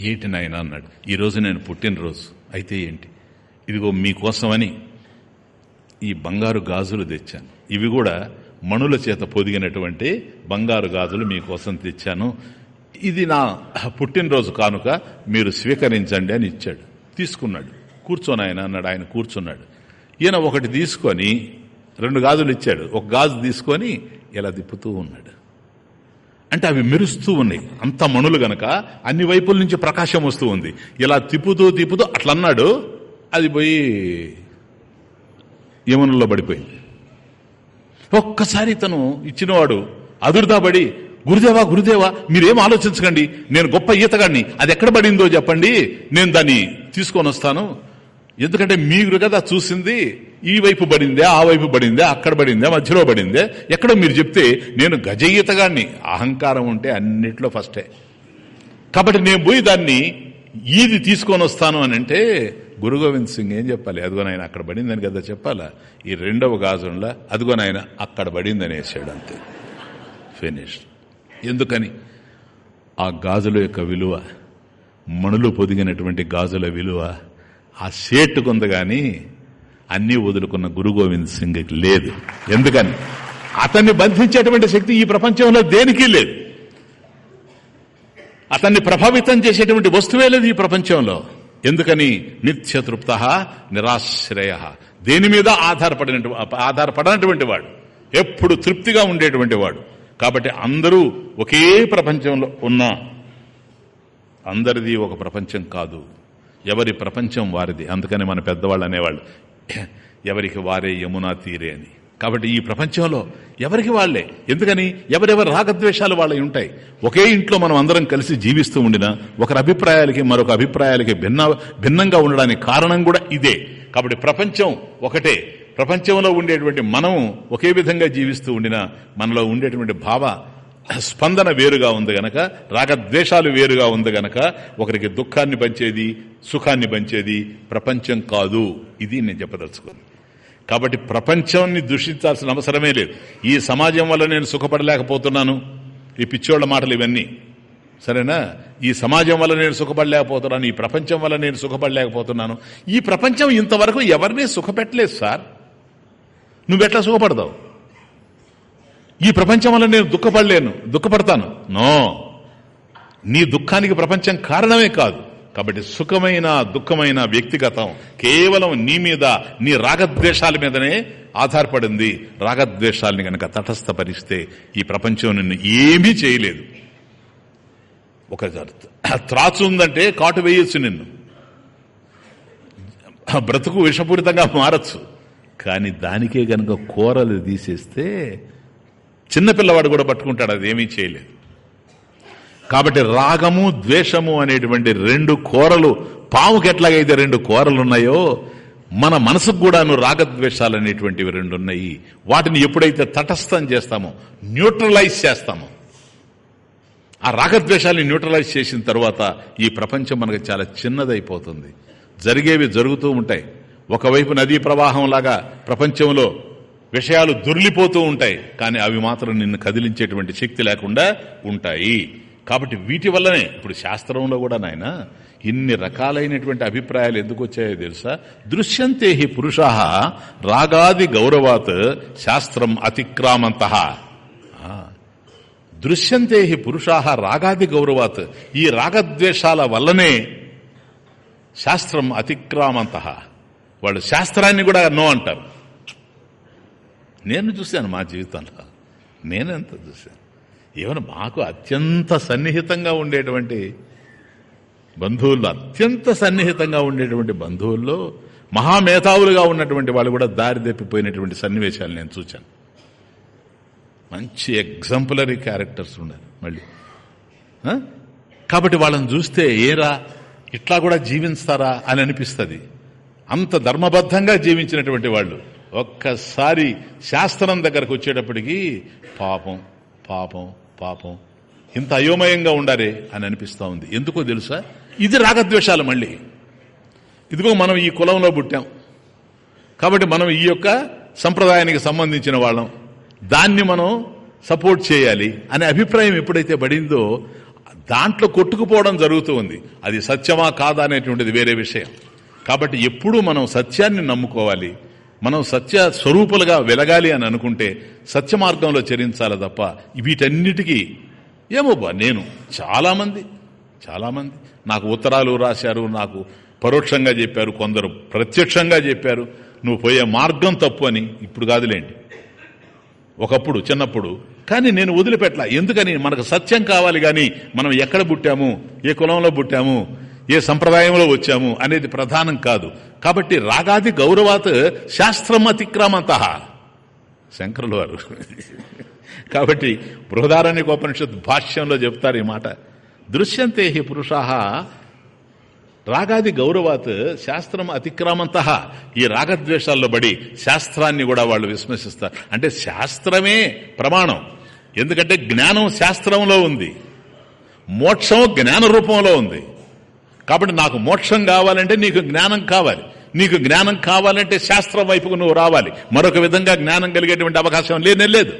ఏంటి నాయన అన్నాడు. ఈరోజు నేను పుట్టినరోజు. అయితే ఏంటి? ఇదిగో మీకోసమని ఈ బంగారు గాజులు తెచ్చాను. ఇవి కూడా మణుల చేత పొదిగినటువంటి బంగారు గాజులు మీకోసం తెచ్చాను. ఇది నా పుట్టినరోజు కానుక మీరు స్వీకరించండి అని ఇచ్చాడు. తీసుకున్నాడు. కూర్చొని ఆయన అన్నాడు. ఆయన కూర్చున్నాడు. ఈయన ఒకటి తీసుకొని రెండు గాజులు ఇచ్చాడు. ఒక గాజు తీసుకొని ఇలా తిప్పుతూ ఉన్నాడు. అంటే అవి మెరుస్తూ ఉన్నాయి. అంత మణులు గనక అన్ని వైపుల నుంచి ప్రకాశం వస్తూ ఉంది. ఇలా తిప్పుతూ తిప్పుతూ అట్లన్నాడు. అది పోయి యమునలో పడిపోయింది. ఒక్కసారి తను ఇచ్చినవాడు అదుర్దాబడి గురుదేవా గురుదేవా మీరేం ఆలోచించకండి నేను గొప్ప ఈతగాడిని అది ఎక్కడ పడిందో చెప్పండి నేను దాన్ని తీసుకొని వస్తాను. ఎందుకంటే మీరు కదా చూసింది ఈ వైపు పడిందే ఆ వైపు పడిందే అక్కడ పడిందే మధ్యలో పడిందే. ఎక్కడో మీరు చెప్తే నేను గజ ఈతగాడిని అహంకారం ఉంటే అన్నిట్లో ఫస్టే. కాబట్టి నేను పోయి దాన్ని ఈది తీసుకొని వస్తాను అని అంటే గురు గోవింద్ సింగ్ ఏం చెప్పాలి? అదిగోనైనా అక్కడ పడిందని కదా చెప్పాలా? ఈ రెండవ గాజుంలా అదిగోనైనా అక్కడ పడిందని వేసాడు అంతే. ఫినిష్ ఎందుకని? ఆ గాజుల యొక్క విలువ మణులు పొదిగినటువంటి గాజుల విలువ ఆ సేట్టుకుంది కానీ అన్నీ వదులుకున్న గురు గోవింద్ సింగ్కి లేదు. ఎందుకని? అతన్ని బంధించేటువంటి శక్తి ఈ ప్రపంచంలో దేనికి లేదు. అతన్ని ప్రభావితం చేసేటువంటి వస్తువే లేదు ఈ ప్రపంచంలో. ఎందుకని? నిత్యతృప్త నిరాశ్రయ. దేని మీద ఆధారపడిన ఆధారపడినటువంటి వాడు. ఎప్పుడు తృప్తిగా ఉండేటువంటి వాడు. కాబట్టి అందరూ ఒకే ప్రపంచంలో ఉన్న అందరిది ఒక ప్రపంచం కాదు. ఎవరి ప్రపంచం వారిది. అందుకని మన పెద్దవాళ్ళు అనేవాళ్ళు <clears throat> ఎవరికి వారే యమునా తీరే అని. కాబట్టి ఈ ప్రపంచంలో ఎవరికి వాళ్ళే ఎందుకని? ఎవరెవరి రాగద్వేషాలు వాళ్ళవి ఉంటాయి? ఒకే ఇంట్లో మనం అందరం కలిసి జీవిస్తూ ఉండినా ఒకరి అభిప్రాయాలకి మరొక అభిప్రాయాలకి భిన్న భిన్నంగా ఉండడానికి కారణం కూడా ఇదే. కాబట్టి ప్రపంచం ఒకటే. ప్రపంచంలో ఉండేటువంటి మనం ఒకే విధంగా జీవిస్తూ ఉండినా మనలో ఉండేటువంటి భావ స్పందన వేరుగా ఉంది గనక రాగద్వేషాలు వేరుగా ఉంది గనక ఒకరికి దుఃఖాన్ని పంచేది సుఖాన్ని పంచేది ప్రపంచం కాదు. ఇది నేను చెప్పదలుచుకున్నాను కాబట్టి ప్రపంచాన్ని దూషించాల్సిన అవసరమే లేదు. ఈ సమాజం వల్ల నేను సుఖపడలేకపోతున్నాను. ఈ పిచ్చోళ్ళ మాటలు ఇవన్నీ. సరేనా? ఈ సమాజం వల్ల నేను సుఖపడలేకపోతున్నాను. ఈ ప్రపంచం వల్ల నేను సుఖపడలేకపోతున్నాను. ఈ ప్రపంచం ఇంతవరకు ఎవరిని సుఖపెట్టలేదు సార్. నువ్వెట్లా సుఖపడతావు? ఈ ప్రపంచం వల్ల నేను దుఃఖపడలేను. దుఃఖపడతాను. నో. నీ దుఃఖానికి ప్రపంచం కారణమే కాదు. కాబట్టి సుఖమైన దుఃఖమైన వ్యక్తిగతం కేవలం నీ మీద నీ రాగద్వేషాల మీదనే ఆధారపడింది. రాగద్వేషాలని గనక తటస్థపరిస్తే ఈ ప్రపంచం నిన్ను ఏమీ చేయలేదు. ఒక త్రాచు ఉందంటే కాటు వేయచ్చు నిన్ను. బ్రతుకు విషపూరితంగా మారచ్చు. కానీ దానికే గనక కూరలు తీసేస్తే చిన్నపిల్లవాడు కూడా పట్టుకుంటాడు అది ఏమీ చేయలేదు. కాబట్టి రాగము ద్వేషము అనేటువంటి రెండు కూరలు పాముకి ఎట్లాగైతే రెండు కూరలు ఉన్నాయో మన మనసుకు కూడాను రాగద్వేషాలు అనేటువంటివి రెండు ఉన్నాయి వాటిని ఎప్పుడైతే తటస్థం చేస్తామో న్యూట్రలైజ్ చేస్తామో ఆ రాగద్వేషాలని న్యూట్రలైజ్ చేసిన తర్వాత ఈ ప్రపంచం మనకు చాలా చిన్నదైపోతుంది. జరిగేవి జరుగుతూ ఉంటాయి. ఒకవైపు నదీ ప్రవాహం లాగా ప్రపంచంలో విషయాలు దొర్లిపోతూ ఉంటాయి. కానీ అవి మాత్రం నిన్ను కదిలించేటువంటి శక్తి లేకుండా ఉంటాయి. కాబట్టి వీటి వల్లనే ఇప్పుడు శాస్త్రంలో కూడా నాయన ఇన్ని రకాలైనటువంటి అభిప్రాయాలు ఎందుకు వచ్చాయో తెలుసా? దృశ్యంతే హి పురుష రాగాది గౌరవాత్ శాస్త్రం అతిక్రామంత. దృశ్యంతే హి పురుషా రాగాది గౌరవాత్ ఈ రాగద్వేషాల వల్లనే శాస్త్రం అతిక్రామంత. వాళ్ళు శాస్త్రాన్ని కూడా నో అంటారు. నేను చూశాను మా జీవితంలో. నేనెంత చూశాను? ఈవెన్ మాకు అత్యంత సన్నిహితంగా ఉండేటువంటి బంధువుల్లో అత్యంత సన్నిహితంగా ఉండేటువంటి బంధువుల్లో మహామేధావులుగా ఉన్నటువంటి వాళ్ళు కూడా దారి తెప్పిపోయినటువంటి సన్నివేశాలు నేను చూశాను. మంచి ఎగ్జాంపులరీ క్యారెక్టర్స్ ఉన్నారు మళ్ళీ. కాబట్టి వాళ్ళని చూస్తే ఏరా ఇట్లా కూడా జీవిస్తారా అని అనిపిస్తుంది. అంత ధర్మబద్ధంగా జీవించినటువంటి వాళ్ళు. ఒక్కసారి శాస్త్రం దగ్గరకు వచ్చేటప్పటికి పాపం పాపం పాపం. ఇంత అయోమయంగా ఉండారే అని అనిపిస్తూ ఉంది. ఎందుకో తెలుసా? ఇది రాగద్వేషాలు మళ్ళీ. ఇదిగో మనం ఈ కులంలో పుట్టాం. కాబట్టి మనం ఈ యొక్క సంప్రదాయానికి సంబంధించిన వాళ్ళం. దాన్ని మనం సపోర్ట్ చేయాలి అనే అభిప్రాయం ఎప్పుడైతే పడిందో దాంట్లో కొట్టుకుపోవడం జరుగుతూ ఉంది. అది సత్యమా కాదా అనేటువంటిది వేరే విషయం. కాబట్టి ఎప్పుడూ మనం సత్యాన్ని నమ్ముకోవాలి. మనం సత్య స్వరూపులుగా వెలగాలి అని అనుకుంటే సత్య మార్గంలో చరించాలి తప్ప వీటన్నిటికీ ఏమోబా నేను చాలామంది చాలామంది నాకు ఉత్తరాలు రాశారు నాకు పరోక్షంగా చెప్పారు కొందరు ప్రత్యక్షంగా చెప్పారు నువ్వు పోయే మార్గం తప్పు అని ఇప్పుడు కాదులేండి. ఒకప్పుడు చిన్నప్పుడు కానీ నేను వదిలిపెట్ల ఎందుకని మనకు సత్యం కావాలి కానీ మనం ఎక్కడ పుట్టాము ఏ కులంలో పుట్టాము ఏ సంప్రదాయంలో వచ్చాము అనేది ప్రధానం కాదు. కాబట్టి రాగాది గౌరవాత్ శాస్త్రం అతిక్రమంత. శంకరులు వారు. కాబట్టి బృహదారణ్యకోపనిషత్ భాష్యంలో చెప్తారు ఈ మాట. దృశ్యంతే హి పురుషా. రాగాది గౌరవాత్ శాస్త్రం అతిక్రమంత. ఈ రాగద్వేషాల్లో బడి శాస్త్రాన్ని కూడా వాళ్ళు విశ్వసిస్తారు అంటే శాస్త్రమే ప్రమాణం. ఎందుకంటే జ్ఞానం శాస్త్రంలో ఉంది. మోక్షం జ్ఞాన రూపంలో ఉంది. కాబట్టి నాకు మోక్షం కావాలంటే నీకు జ్ఞానం కావాలి. నీకు జ్ఞానం కావాలంటే శాస్త్రం వైపుకు నువ్వు రావాలి. మరొక విధంగా జ్ఞానం కలిగేటువంటి అవకాశం లేనే లేదు.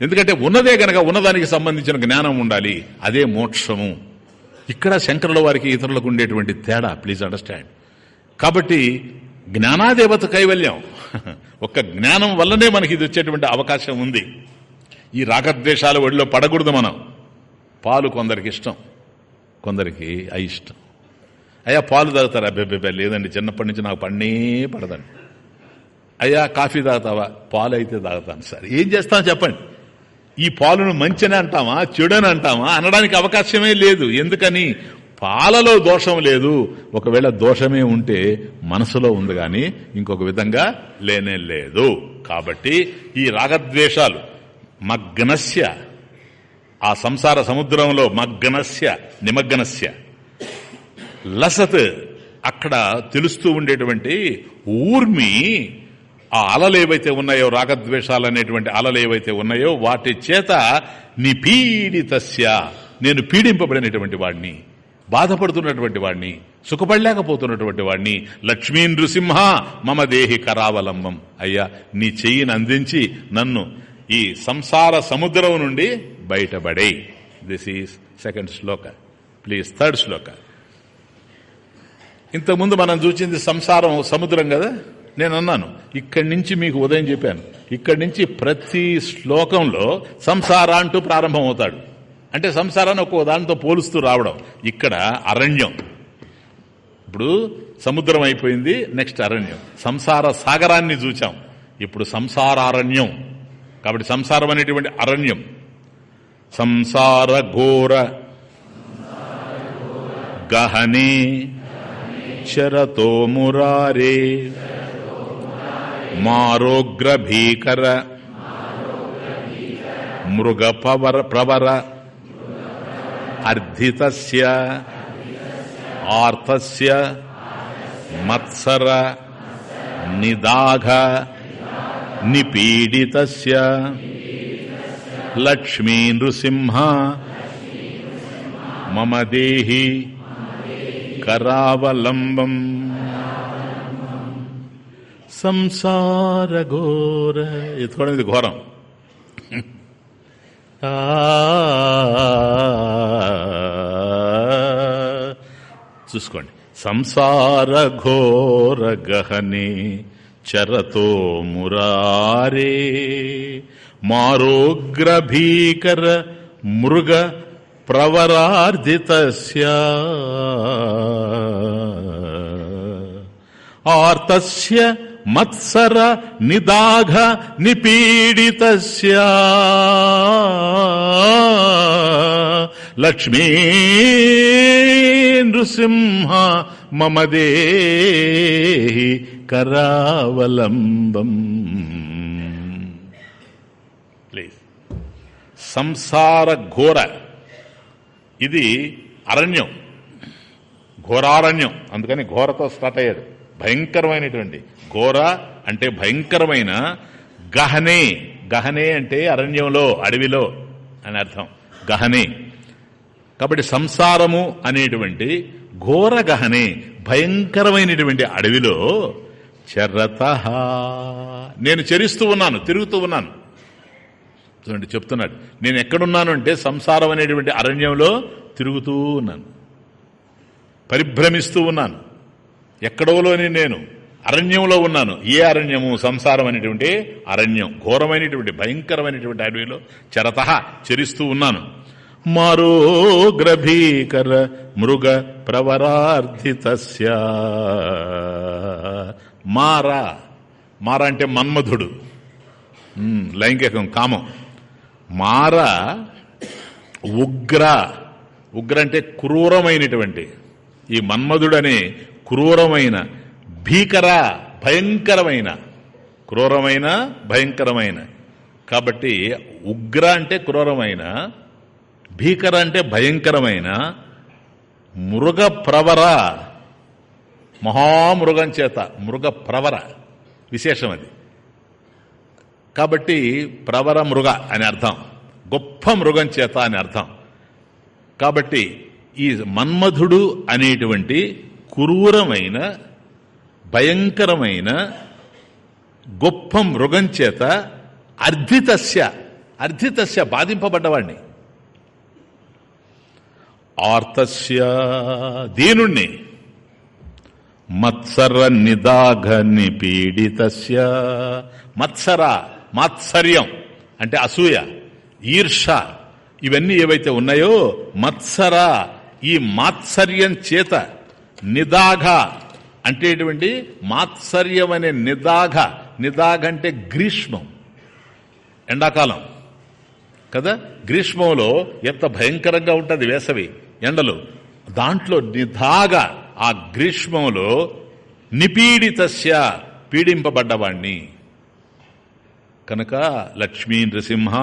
ఎందుకంటే ఉన్నదే గనక ఉన్నదానికి సంబంధించిన జ్ఞానం ఉండాలి. అదే మోక్షము. ఇక్కడ శంకరుల వారికి ఇతరులకు ఉండేటువంటి తేడా. ప్లీజ్ అండర్స్టాండ్ కాబట్టి జ్ఞానాదేవత కైవల్యం. ఒక్క జ్ఞానం వల్లనే మనకి ఇది వచ్చేటువంటి అవకాశం ఉంది. ఈ రాగద్వేషాల ఒడిలో పడకూడదు మనం. పాలు కొందరికి ఇష్టం. కొందరికి అయిష్టం అయ్యా పాలు తాగుతారా? అబ్బెబ్బెబ్బే లేదండి చిన్నప్పటి నుంచి నాకు పన్నే పడదండి. అయ్యా కాఫీ తాగుతావా? పాలు అయితే తాగుతాను సార్. ఏం చేస్తాను చెప్పండి? ఈ పాలును మంచిని అంటామా చెడుని అంటామా? అనడానికి అవకాశమే లేదు. ఎందుకని? పాలలో దోషం లేదు. ఒకవేళ దోషమే ఉంటే మనసులో ఉంది కానీ ఇంకొక విధంగా లేనే లేదు. కాబట్టి ఈ రాగద్వేషాలు మగ్నస్య ఆ సంసార సముద్రంలో మగ్నస్య నిమగ్నస్య. లసత్ అక్కడ తెలుస్తూ ఉండేటువంటి ఊర్మి ఆ అలలు ఏవైతే ఉన్నాయో రాగద్వేషాలు అనేటువంటి అలలు ఏవైతే ఉన్నాయో వాటి చేత నిపీడితస్య నేను పీడింపబడినటువంటి వాడిని బాధపడుతున్నటువంటి వాడిని సుఖపడలేకపోతున్నటువంటి వాడిని లక్ష్మీ నృసింహ మమ దేహి కరావలంబం. అయ్యా నీ చెయ్యిని అందించి నన్ను ఈ సంసార సముద్రం నుండి బయటపడే దిస్ ఈస్ సెకండ్ శ్లోక ప్లీజ్ థర్డ్ శ్లోక ఇంతకుముందు మనం చూసింది సంసారం సముద్రం కదా? నేను అన్నాను ఇక్కడి నుంచి మీకు ఉదయం చెప్పాను. ఇక్కడి నుంచి ప్రతి శ్లోకంలో సంసార అంటూ ప్రారంభమవుతాడు. అంటే సంసారాన్ని ఒక్కో దానితో పోలుస్తూ రావడం. ఇక్కడ అరణ్యం. ఇప్పుడు సముద్రం అయిపోయింది నెక్స్ట్ అరణ్యం. సంసార సాగరాన్ని చూచాం. ఇప్పుడు సంసారారణ్యం. కాబట్టి సంసారం అనేటువంటి అరణ్యం. సంసార ఘోర గహనే చరతో మురారే మారోగ్ర భీకర మృగ పవర ప్రవర అర్ధితస్య ఆర్తస్య మత్సర నిదాఘ నిపీడితస్య లక్ష్మీ నృసింహ. మమ దేహి కరావలంబం. సంసార ఘోర. ఎత్తుకోవడం ఇది ఘోరం. చూసుకోండి. సంసార ఘోర గహనే చరతో మురారే. మారోగ్ర భీకర మృగ ప్రవరార్జిత ఆర్తస్య మత్సర నిదాఘ నిపీడిత లక్ష్మీ నృసింహ మమదే కరావలంబం ప్లీజ్ సంసార ఘోర. ఇది అరణ్యం. ఘోరారణ్యం. అందుకని ఘోరతో స్టార్ట్ అయ్యాడు భయంకరమైనటువంటి. ఘోర అంటే భయంకరమైన గహనే. గహనే అంటే అరణ్యంలో అడవిలో అని అర్థం. గహనే. కాబట్టి సంసారము అనేటువంటి ఘోర గహనే భయంకరమైనటువంటి అడవిలో చరత నేను చరిస్తూ ఉన్నాను తిరుగుతూ ఉన్నాను. చూడండి చెప్తున్నాడు. నేను ఎక్కడున్నాను అంటే సంసారం అనేటువంటి అరణ్యంలో తిరుగుతూ ఉన్నాను. పరిభ్రమిస్తూ ఉన్నాను. ఎక్కడోలోని నేను అరణ్యంలో ఉన్నాను. ఏ అరణ్యము? సంసారం అనేటువంటి అరణ్యం. ఘోరమైనటువంటి భయంకరమైనటువంటి అడవిలో చరత చరిస్తూ ఉన్నాను. మారోగ్రభీకర మృగ ప్రవరార్ధిత మారా. మారా అంటే మన్మధుడు. లైంగికం కామం. మార ఉగ్ర. ఉగ్ర అంటే క్రూరమైనటువంటి. ఈ మన్మధుడనే క్రూరమైన భీకర భయంకరమైన. క్రూరమైన భయంకరమైన. కాబట్టి ఉగ్ర అంటే క్రూరమైన భీకర అంటే భయంకరమైన మృగ ప్రవర మహామృగం చేత మృగ ప్రవర. విశేషం అది. కాబట్టి ప్రవర మృగ అని అర్థం. గొప్ప మృగం చేత అని అర్థం. కాబట్టి ఈ మన్మధుడు అనేటువంటి క్రూరమైన భయంకరమైన గొప్ప మృగం చేత అర్ధితస్య అర్ధితస్య బాధింపబడ్డవాణ్ణి. ఆర్తస్య దీనుణ్ణి. మత్సర నిదాఘ నిపీడితస్య. మత్సర మాత్సర్యం అంటే అసూయ ఈర్ష ఇవన్నీ ఏవైతే ఉన్నాయో మత్సర ఈ మాత్సర్యం చేత నిదాఘ అంటేటువంటి మాత్సర్యం అనే నిదాఘ నిదాఘ అంటే గ్రీష్మం ఎండాకాలం కదా? గ్రీష్మంలో ఎంత భయంకరంగా ఉంటుంది వేసవి ఎండలు. దాంట్లో నిధాగా ఆ గ్రీష్మంలో నిపీడితస్య పీడింపబడ్డవాణ్ణి. కనుక లక్ష్మీ నృసింహ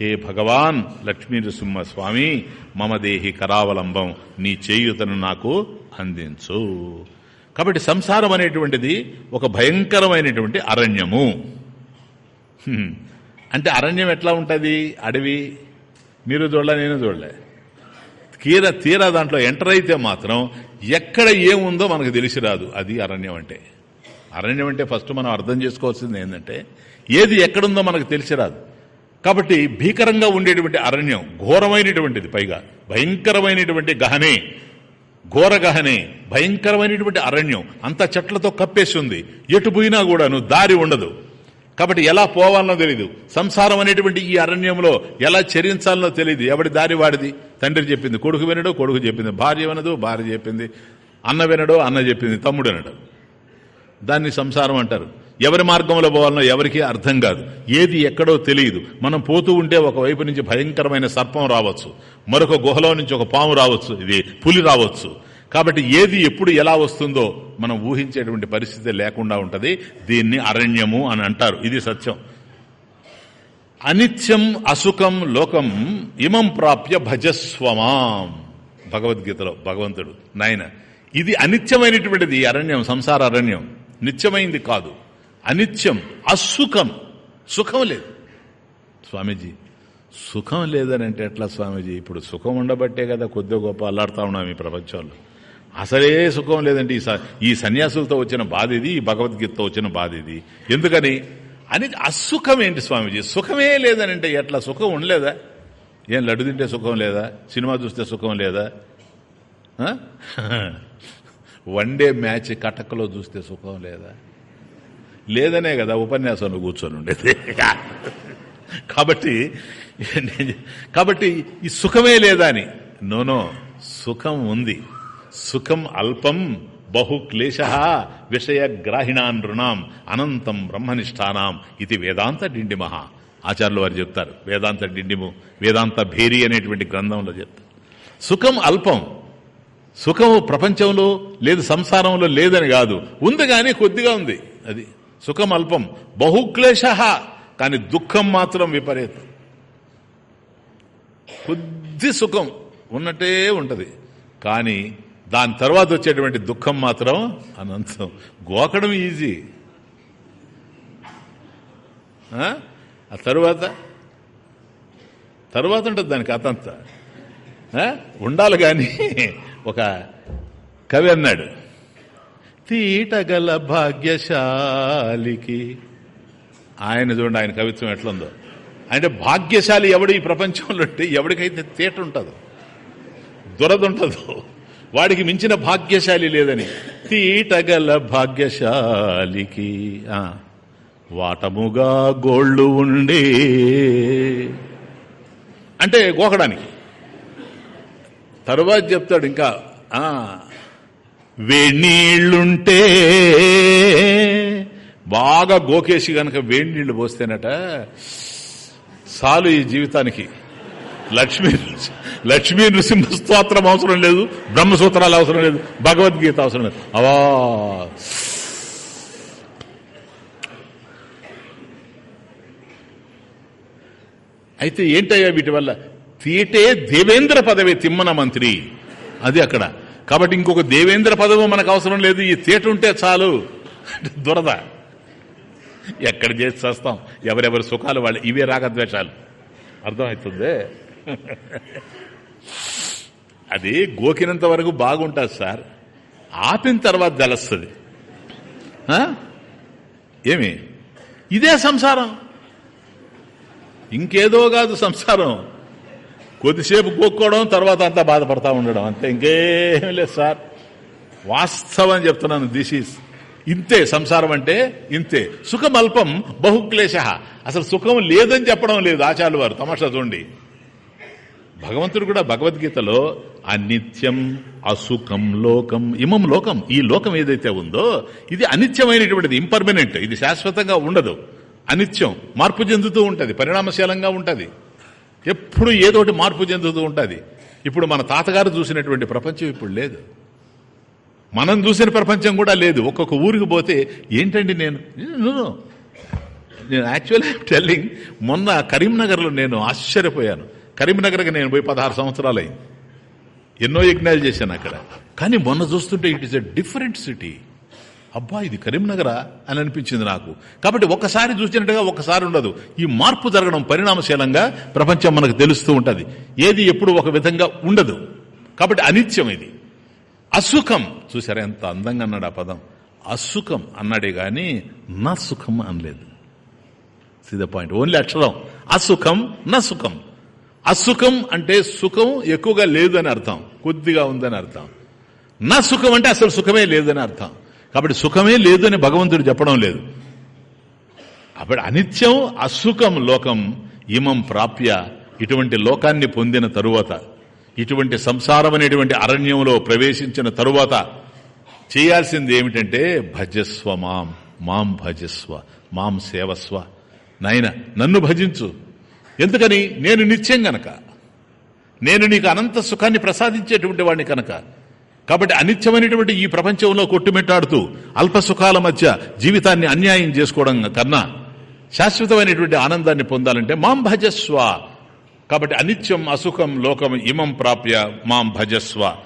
హే భగవాన్ లక్ష్మీ నృసింహ స్వామి మమ దేహి కరావలంబం నీ చేయుతను నాకు అందించు. కాబట్టి సంసారం అనేటువంటిది ఒక భయంకరమైనటువంటి అరణ్యము. అంటే అరణ్యం ఎట్లా ఉంటుంది? అడవి మీరు చూడలే నేను చూడలే. తీర తీరా దాంట్లో ఎంటర్ అయితే మాత్రం ఎక్కడ ఏముందో మనకు తెలిసి రాదు. అది అరణ్యం అంటే. అరణ్యం అంటే ఫస్ట్ మనం అర్థం చేసుకోవాల్సింది ఏంటంటే ఏది ఎక్కడుందో మనకు తెలిసి రాదు కాబట్టి భీకరంగా ఉండేటువంటి అరణ్యం ఘోరమైనటువంటిది పైగా భయంకరమైనటువంటి గహనే ఘోర గహనే భయంకరమైనటువంటి అరణ్యం అంత చెట్లతో కప్పేసి ఉంది. ఎటు పోయినా కూడాను దారి ఉండదు. కాబట్టి ఎలా పోవాలనో తెలియదు సంసారం అనేటువంటి ఈ అరణ్యంలో ఎలా చరించాలనో తెలియదు ఎవడి దారి వాడిది? తండ్రి చెప్పింది కొడుకు వినడు కొడుకు చెప్పింది భార్య వినదు భార్య చెప్పింది అన్న వినడు అన్న చెప్పింది తమ్ముడు వినడు. దాన్ని సంసారం అంటారు. ఎవరి మార్గంలో పోవాలనో ఎవరికీ అర్థం కాదు. ఏది ఎక్కడో తెలియదు. మనం పోతూ ఉంటే ఒకవైపు నుంచి భయంకరమైన సర్పం రావచ్చు. మరొక గుహలో నుంచి ఒక పాము రావచ్చు. ఇది పులి రావచ్చు. కాబట్టి ఏది ఎప్పుడు ఎలా వస్తుందో మనం ఊహించేటువంటి పరిస్థితి లేకుండా ఉంటుంది. దీన్ని అరణ్యము అని అంటారు. ఇది సత్యం. అనిత్యం అసుఖం లోకం ఇమం ప్రాప్య భజస్వమాం. భగవద్గీతలో భగవంతుడు నాయన. ఇది అనిత్యమైనటువంటిది అరణ్యం సంసార అరణ్యం. నిత్యమైంది కాదు. అనిత్యం అసుఖం. సుఖం లేదు. స్వామీజీ సుఖం లేదని అంటే ఎట్లా స్వామీజీ? ఇప్పుడు సుఖం ఉండబట్టే కదా కొద్దిగా గొప్ప అల్లాడుతా ఉన్నాం ఈ ప్రపంచంలో. అసలే సుఖం లేదంటే ఈ స- ఈ సన్యాసులతో వచ్చిన బాధ ఇది ఈ భగవద్గీతతో వచ్చిన బాధ ఇది ఎందుకని? అని అసుఖం ఏంటి స్వామీజీ? సుఖమే లేదని అంటే ఎట్లా? సుఖం ఉండలేదా? ఏం లడ్డు తింటే సుఖం లేదా? సినిమా చూస్తే సుఖం లేదా? <laughs> వన్ డే మ్యాచ్ కటకలో చూస్తే సుఖం లేదా? లేదనే కదా ఉపన్యాసంలో కూర్చొని ఉండేది కాబట్టి కాబట్టి ఈ సుఖమే లేదా అని? నోనో సుఖం ఉంది. సుఖం అల్పం బహు క్లేశ విషయ గ్రాహిణాన్ రుణాం అనంతం బ్రహ్మనిష్టానాం ఇది వేదాంత డిండిమహ. ఆచార్యులు వారు చెప్తారు వేదాంత డిండిము వేదాంత భేరి అనేటువంటి గ్రంథంలో చెప్తారు. సుఖం అల్పం. సుఖము ప్రపంచంలో లేదు సంసారంలో లేదని కాదు. ఉంది కానీ కొద్దిగా ఉంది. అది సుఖం అల్పం బహుక్లేశ కానీ దుఃఖం మాత్రం విపరీతం. కొద్ది సుఖం ఉన్నట్టే ఉంటుంది. కానీ దాని తర్వాత వచ్చేటువంటి దుఃఖం మాత్రం అనంతం. గోకడం ఈజీ. ఆ? తరువాత? తరువాత ఉంటుంది దానికి అతంత. ఉండాలి కానీ ఒక కవి అన్నాడు తీటగల భాగ్యశాలికి. ఆయన చూడండి ఆయన కవిత్వం ఎట్లుందో. అంటే భాగ్యశాలి ఎవడు ఈ ప్రపంచంలో ఉంటే ఎవడికైతే తీట ఉంటుందో దురద ఉంటుందో వాడికి మించిన భాగ్యశాలి లేదని. తీటగల భాగ్యశాలికి వాటముగా గోళ్ళు ఉండే. అంటే గోకడానికి. తరువాత చెప్తాడు ఇంకా వేణీళ్ళుంటే. బాగా గోకేసి గనక వేడి నీళ్ళు పోస్తేనట చాలు ఈ జీవితానికి. లక్ష్మీ లక్ష్మీ నృసింహ స్తోత్రం అవసరం లేదు బ్రహ్మసూత్రాలు అవసరం లేదు భగవద్గీత అవసరం లేదు. అవా. అయితే ఏంటయ్యా వీటి వల్ల? తీటే దేవేంద్ర పదవి తిమ్మన మంత్రి. అది అక్కడ. కాబట్టి ఇంకొక దేవేంద్ర పదము మనకు అవసరం లేదు. ఈ తేట ఉంటే చాలు. దురద. ఎక్కడ చేసి చేస్తాం? ఎవరెవరి సుఖాలు వాళ్ళు ఇవే రాగద్వేషాలు. అర్థమవుతుంది? అది గోకినంత వరకు బాగుంటుంది సార్. ఆపిన తర్వాత తెలుస్తుంది. ఏమి? ఇదే సంసారం. ఇంకేదో కాదు సంసారం. కొద్దిసేపు కోక్కోవడం తర్వాత అంతా బాధపడతా ఉండడం. అంతే ఇంకేం లేదు సార్. వాస్తవం చెప్తున్నాను దిస్ ఈస్ ఇంతే సంసారం అంటే ఇంతే. సుఖం అల్పం బహుక్లేశ. అసలు సుఖం లేదని చెప్పడం లేదు ఆచార్యులు వారు తమాషా చూడండి. భగవంతుడు కూడా భగవద్గీతలో అనిత్యం అసుఖం లోకం ఇమం లోకం ఈ లోకం ఏదైతే ఉందో ఇది అనిత్యమైనటువంటిది ఇంపర్మనెంట్ ఇది శాశ్వతంగా ఉండదు. అనిత్యం మార్పు చెందుతూ ఉంటుంది పరిణామశీలంగా ఉంటుంది. ఎప్పుడు ఏదోటి మార్పు చెందుతూ ఉంటుంది. ఇప్పుడు మన తాతగారు చూసినటువంటి ప్రపంచం ఇప్పుడు లేదు. మనం చూసిన ప్రపంచం కూడా లేదు. ఒక్కొక్క ఊరికి పోతే ఏంటండి నేను? నేను యాక్చువల్లీ టెల్లింగ్ మొన్న కరీంనగర్లో నేను ఆశ్చర్యపోయాను. కరీంనగర్కి నేను పోయి పదహారు సంవత్సరాలు అయింది ఎన్నో యజ్ఞాలు చేశాను అక్కడ. కానీ మొన్న చూస్తుంటే it is a different city అబ్బా ఇది కరీంనగరా అని అనిపించింది నాకు. కాబట్టి ఒకసారి చూసినట్టుగా ఒకసారి ఉండదు. ఈ మార్పు జరగడం పరిణామశీలంగా ప్రపంచం మనకు తెలుస్తూ ఉంటుంది. ఏది ఎప్పుడు ఒక విధంగా ఉండదు. కాబట్టి అనిత్యం ఇది. అసుఖం. చూసారా ఎంత అందంగా అన్నాడు ఆ పదం. అసుఖం అన్నాడే గాని నా సుఖం అనలేదు. ద పాయింట్ ఓన్లీ అక్షరం. అసుఖం నా సుఖం. అసుఖం అంటే సుఖం ఎక్కువగా లేదని అర్థం. కొద్దిగా ఉందని అర్థం. నా సుఖం అంటే అసలు సుఖమే లేదని అర్థం. కాబట్టి సుఖమే లేదని భగవంతుడు చెప్పడం లేదు. అప్పుడు అనిత్యం అసుఖం లోకం ఇమం ప్రాప్య ఇటువంటి లోకాన్ని పొందిన తరువాత ఇటువంటి సంసారం అనేటువంటి అరణ్యంలో ప్రవేశించిన తరువాత చేయాల్సింది ఏమిటంటే భజస్వ మాం మాం భజస్వ మాం సేవస్వ. నాయన నన్ను భజించు. ఎందుకని? నేను నిత్యం గనక. నేను నీకు అనంత సుఖాన్ని ప్రసాదించేటువంటి వాడిని కనుక. కాబట్టి అనిత్యమైనటువంటి ఈ ప్రపంచంలో కొట్టుమిట్టాడుతూ అల్ప సుఖాల మధ్య జీవితాన్ని అన్యాయం చేసుకోవడం కన్నా శాశ్వతమైనటువంటి ఆనందాన్ని పొందాలంటే మాం భజస్వ. కాబట్టి అనిత్యం అసుఖం లోకం ఇమం ప్రాప్య మాం భజస్వ.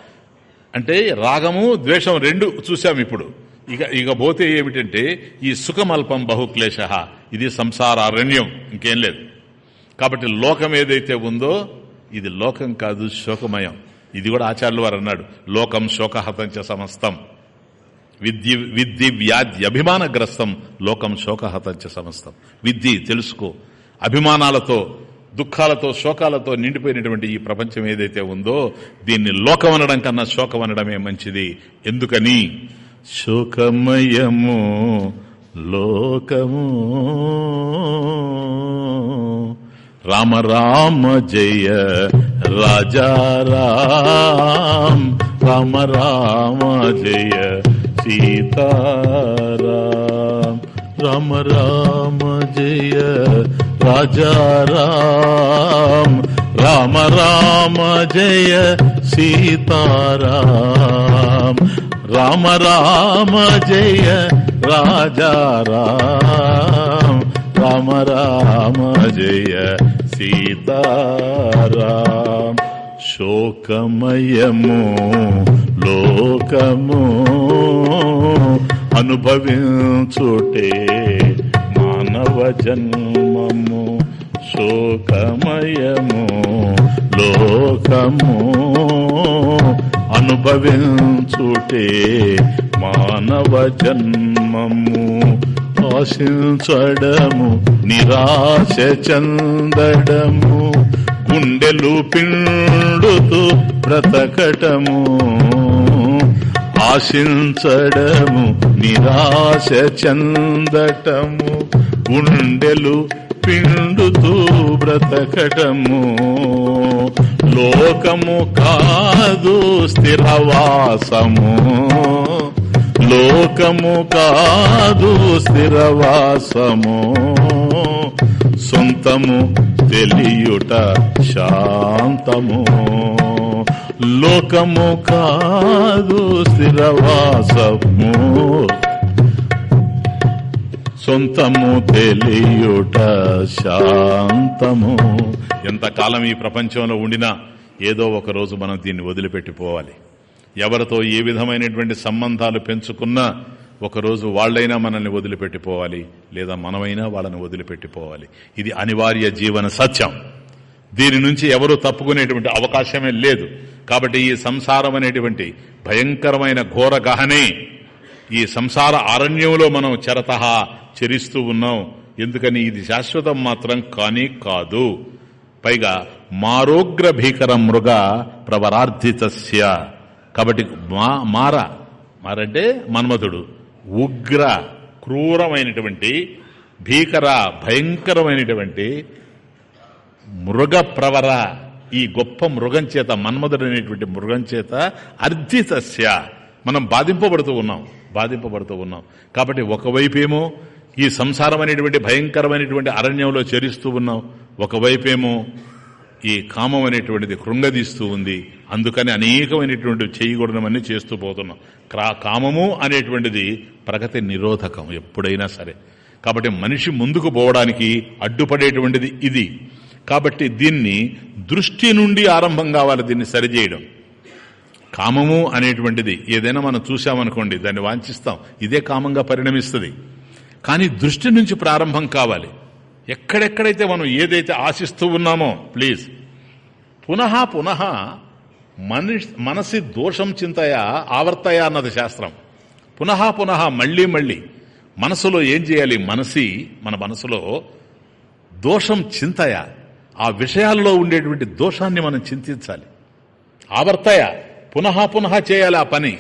అంటే రాగము ద్వేషం రెండు చూసాం ఇప్పుడు. ఇక ఇక పోతే ఏమిటంటే ఈ సుఖమల్పం బహుక్లేశ ఇది సంసార అరణ్యం ఇంకేం లేదు. కాబట్టి లోకం ఏదైతే ఉందో ఇది లోకం కాదు శోకమయం. ఇది కూడా ఆచార్యులు వారు అన్నాడు. లోకం శోకహతంచ సమస్తం. విద్య విద్య వ్యాధి అభిమానగ్రస్తం లోకం శోకహతంచ సమస్తం. విద్య తెలుసుకో. అభిమానాలతో దుఃఖాలతో శోకాలతో నిండిపోయినటువంటి ఈ ప్రపంచం ఏదైతే ఉందో దీన్ని లోకం అనడం కన్నా శోకం అనడమే మంచిది. ఎందుకని? శోకమయము లోకము. రామ రామ జయ రాజా రామ. రామ రామ జయ సీతారామ. రామ రామ జయ రాజా రామ. రామ రామ జయ సీతారామ. రామ రామ జయ రాజా రామ. రామ రామ జయ సీతారాం శోకమయము లోకము అనుభవించుటే మానవ జన్మము శోకమయము లోకము అనుభవించుటే మానవ జన్మము ఆశించడము నిరాశ చందడము గుండెలు పిండుతూ బ్రతకటము. ఆశించడము నిరాశ చందటము గుండెలు పిండుతూ బ్రతకటము. లోకము కాదు స్థిరవాసము. లోకము కాదు స్థిరవాసము. సొంతము తెలియుట శాంతము. లోకము కాదు స్థిరవాసము. సొంతము తెలియుట శాంతము. ఎంతకాలం ఈ ప్రపంచంలో ఉండినా ఏదో ఒక రోజు మనం దీన్ని వదిలిపెట్టిపోవాలి ఎవరితో ఏ విధమైనటువంటి సంబంధాలు పెంచుకున్నా ఒకరోజు వాళ్ళైనా మనల్ని వదిలిపెట్టిపోవాలి లేదా మనమైనా వాళ్ళని వదిలిపెట్టిపోవాలి. ఇది అనివార్య జీవన సత్యం. దీని నుంచి ఎవరు తప్పుకునేటువంటి అవకాశమే లేదు. కాబట్టి ఈ సంసారం అనేటువంటి భయంకరమైన ఘోర గహనే ఈ సంసార అరణ్యంలో మనం చెరత చెరిస్తూ ఉన్నాం. ఎందుకని? ఇది శాశ్వతం మాత్రం కానీ కాదు. పైగా మారోగ్ర భీకర మృగ ప్రవరార్థితస్య కాబట్టి మా మార. మారంటే మన్మధుడు. ఉగ్ర క్రూరమైనటువంటి భీకర భయంకరమైనటువంటి మృగ ప్రవర ఈ గొప్ప మృగం చేత మన్మధుడనేటువంటి మృగం చేత అర్ధితస్య. మనం బాధింపబడుతూ ఉన్నాం. బాధింపబడుతూ ఉన్నాం. కాబట్టి ఒకవైపేమో ఈ సంసారం అనేటువంటి భయంకరమైనటువంటి అరణ్యంలో చరిస్తూ ఉన్నాం. ఒకవైపేమో ఈ కామం అనేటువంటిది కృంగదీస్తూ ఉంది. అందుకని అనేకమైనటువంటి చేయకూడదమని చేస్తూ పోతున్నాం. కామము అనేటువంటిది ప్రగతి నిరోధకం ఎప్పుడైనా సరే. కాబట్టి మనిషి ముందుకు పోవడానికి అడ్డుపడేటువంటిది ఇది. కాబట్టి దీన్ని దృష్టి నుండి ఆరంభం కావాలి దీన్ని సరిచేయడం. కామము అనేటువంటిది ఏదైనా మనం చూసామనుకోండి దాన్ని వాంఛిస్తాం. ఇదే కామంగా పరిణమిస్తుంది. కానీ దృష్టి నుంచి ప్రారంభం కావాలి. ఎక్కడెక్కడైతే మనం ఏదైతే ఆశిస్తూ ఉన్నామో ప్లీజ్ పునః పునః మనిషి మనసి దోషం చింతయ ఆవర్తయ అన్నది శాస్త్రం. పునః పునః మళ్ళీ మళ్ళీ మనసులో ఏం చేయాలి? మనసి మన మనసులో దోషం చింతయ. ఆ విషయాల్లో ఉండేటువంటి దోషాన్ని మనం చింతించాలి. ఆవర్తయ. పునః పునః చేయాలి ఆ పని.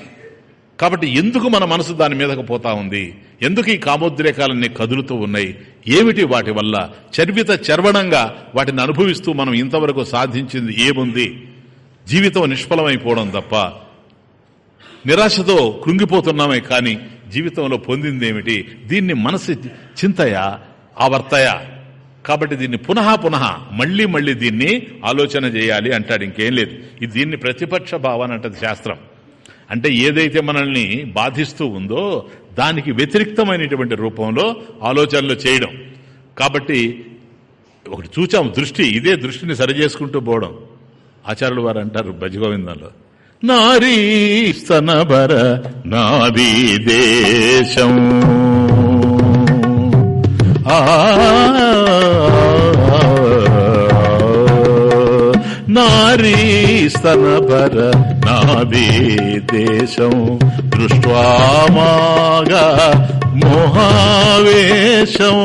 కాబట్టి ఎందుకు మన మనసు దాని మీదకు పోతా ఉంది? ఎందుకు ఈ కామోద్రేకాలన్నీ కదులుతూ ఉన్నాయి? ఏమిటి వాటి వల్ల? చర్విత చర్వణంగా వాటిని అనుభవిస్తూ మనం ఇంతవరకు సాధించింది ఏముంది? జీవితం నిష్ఫలమైపోవడం తప్ప నిరాశతో కృంగిపోతున్నామే కానీ జీవితంలో పొందిందేమిటి దీన్ని మనసు చింతయ? ఆవర్తయా? కాబట్టి దీన్ని పునః పునః మళ్ళీ మళ్ళీ దీన్ని ఆలోచన చేయాలి అంటాడు. ఇంకేం లేదు. ఇది దీన్ని ప్రతిపక్ష భావన అంటది శాస్త్రం. అంటే ఏదైతే మనల్ని బాధిస్తూ ఉందో దానికి వ్యతిరిక్తమైనటువంటి రూపంలో ఆలోచనలు చేయడం. కాబట్టి ఒకటి చూచాం దృష్టి ఇదే దృష్టిని సరిచేసుకుంటూ పోవడం. ఆచార్యులు వారు అంటారు భజగోవిందంలో నారీ స్తనభర నాది దేశం. ఆ నారీ స్తనభర నాది దేశం దృష్ట్వామాగా మోహావేశం.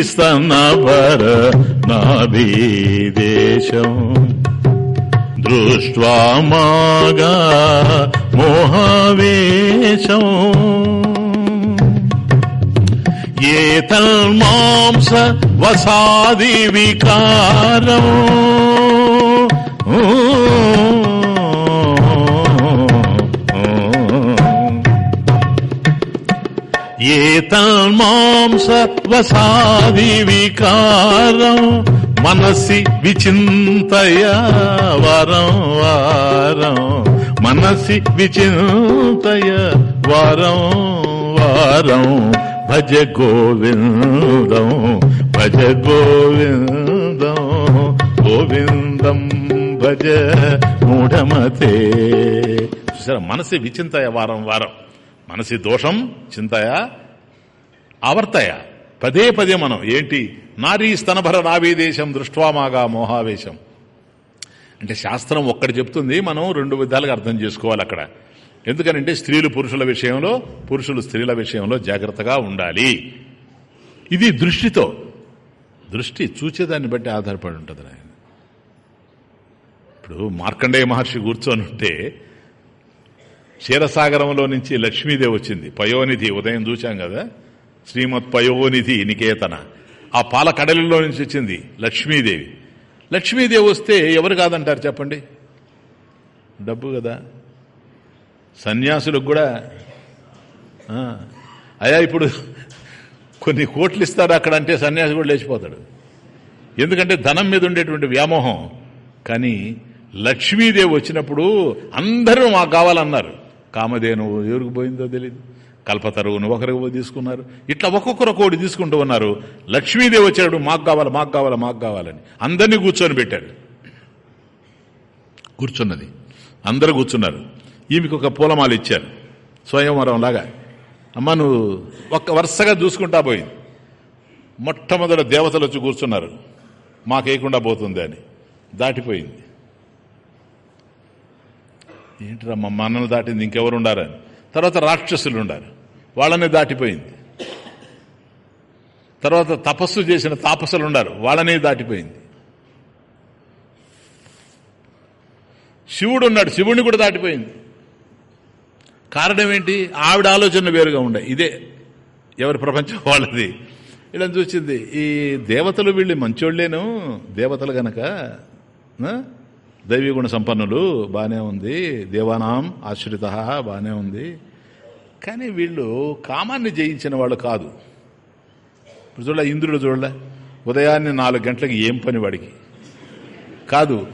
నారీస్తనవర నాభీదేశం. దృష్ట్వా మాగా మోహవేశం. ఏతన్మాంస వసాది వికారం. ఏతన్మాంస వసాది వికారం మనసి విచింతయ వరం వారం. మనసి విచింతయ వారం వారం. భజ గోవిందం భజ గోవిందం. గోవిందం భజ మూఢమతే. చూసారా? మనసి విచింతయ వారం వారం. మనసి దోషం చింతయ? ఆవర్తయ? పదే పదే మనం ఏంటి? నారీ స్తనభర నావీదేశం దృష్ట్వామాగా మోహావేశం. అంటే శాస్త్రం ఒక్కటి చెప్తుంది మనం రెండు విధాలుగా అర్థం చేసుకోవాలి అక్కడ. ఎందుకనంటే స్త్రీలు పురుషుల విషయంలో పురుషులు స్త్రీల విషయంలో జాగ్రత్తగా ఉండాలి. ఇది దృష్టితో. దృష్టి చూచేదాన్ని బట్టి ఆధారపడి ఉంటుంది ఆయన ఇప్పుడు మార్కండేయ మహర్షి కూర్చొని ఉంటే క్షీరసాగరంలో నుంచి లక్ష్మీదేవి వచ్చింది. పయోనిధి ఉదయం చూచాం కదా? శ్రీమత్ పయోనిధి నికేతన. ఆ పాల కడలిలో నుంచి వచ్చింది లక్ష్మీదేవి. లక్ష్మీదేవి వస్తే ఎవరు కాదంటారు చెప్పండి? డబ్బు కదా? సన్యాసులకు కూడా అయా ఇప్పుడు కొన్ని కోట్లు ఇస్తారు అక్కడ అంటే సన్యాసి కూడా లేచిపోతాడు. ఎందుకంటే ధనం మీద ఉండేటువంటి వ్యామోహం. కానీ లక్ష్మీదేవి వచ్చినప్పుడు అందరూ మాకు కావాలన్నారు. కామధేను ఎవరికి పోయిందో తెలియదు కల్పతరువును ఒకరికి తీసుకున్నారు. ఇట్లా ఒక్కొక్కరు ఒక్కొక్కటి తీసుకుంటూ ఉన్నారు. లక్ష్మీదేవి వచ్చేటప్పుడు మాకు కావాలి మాకు కావాలి మాకు కావాలని. అందరినీ కూర్చొని పెట్టాడు. కూర్చున్నది. అందరూ కూర్చున్నారు. ఈమెకు ఒక పూలమాల ఇచ్చారు. స్వయంవరం లాగా. అమ్మ నువ్వు ఒక్క వరుసగా చూసుకుంటా పోయింది మొట్టమొదట దేవతలు వచ్చి కూర్చున్నారు. మాకేయకుండా పోతుంది అని. దాటిపోయింది. ఏంటిరా మా మనల్ని దాటింది? ఇంకెవరు ఉండారని. తర్వాత రాక్షసులు ఉండారు. వాళ్ళని దాటిపోయింది. తర్వాత తపస్సు చేసిన తాపసులు ఉండారు. వాళ్ళనే దాటిపోయింది. శివుడు ఉన్నాడు. శివుడిని కూడా దాటిపోయింది. కారణం ఏంటి? ఆవిడ ఆలోచన వేరుగా ఉండే ఇదే ఎవరి ప్రపంచం వాళ్ళది. ఇలా చూసింది ఈ దేవతలు వీళ్ళు మంచోళ్ళేను? దేవతలు గనక దైవీ గుణ సంపన్నులు బాగానే ఉంది. దేవానాం ఆశ్రిత బాగానే ఉంది. కానీ వీళ్ళు కామాన్ని జయించిన వాళ్ళు కాదు. ఇప్పుడు చూడలే ఇంద్రుడు చూడలే ఉదయాన్నే నాలుగు గంటలకి ఏం పని వాడికి? కాదు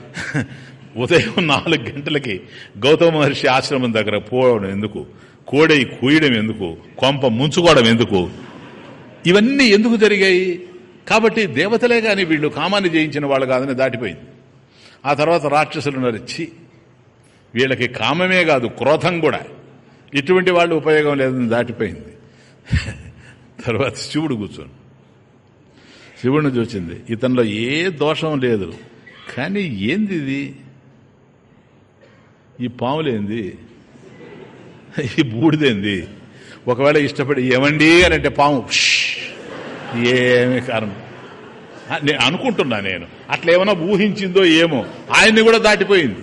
ఉదయం నాలుగు గంటలకి గౌతమ మహర్షి ఆశ్రమం దగ్గర పోవడం ఎందుకు? కోడై కూయడం ఎందుకు? కొంప ముంచుకోవడం ఎందుకు? ఇవన్నీ ఎందుకు జరిగాయి? కాబట్టి దేవతలే కానీ వీళ్ళు కామాన్ని జయించిన వాళ్ళు కాదని దాటిపోయింది. ఆ తర్వాత రాక్షసులు ఉన్నారు వీళ్ళకి కామమే కాదు క్రోధం కూడా. ఇటువంటి వాళ్ళు ఉపయోగం లేదని దాటిపోయింది. తర్వాత శివుడు కూర్చొని. శివుడిని చూసింది ఇతనిలో ఏ దోషం లేదు. కానీ ఏంది ఇది? ఈ పాములేంది ఈ బూడిదేంది ఒకవేళ ఇష్టపడి ఏమండి అని అంటే పాము ఏమి కారణం? నేను అనుకుంటున్నా నేను. అట్లేమన్నా ఏమైనా ఊహించిందో ఏమో ఆయన్ని కూడా దాటిపోయింది.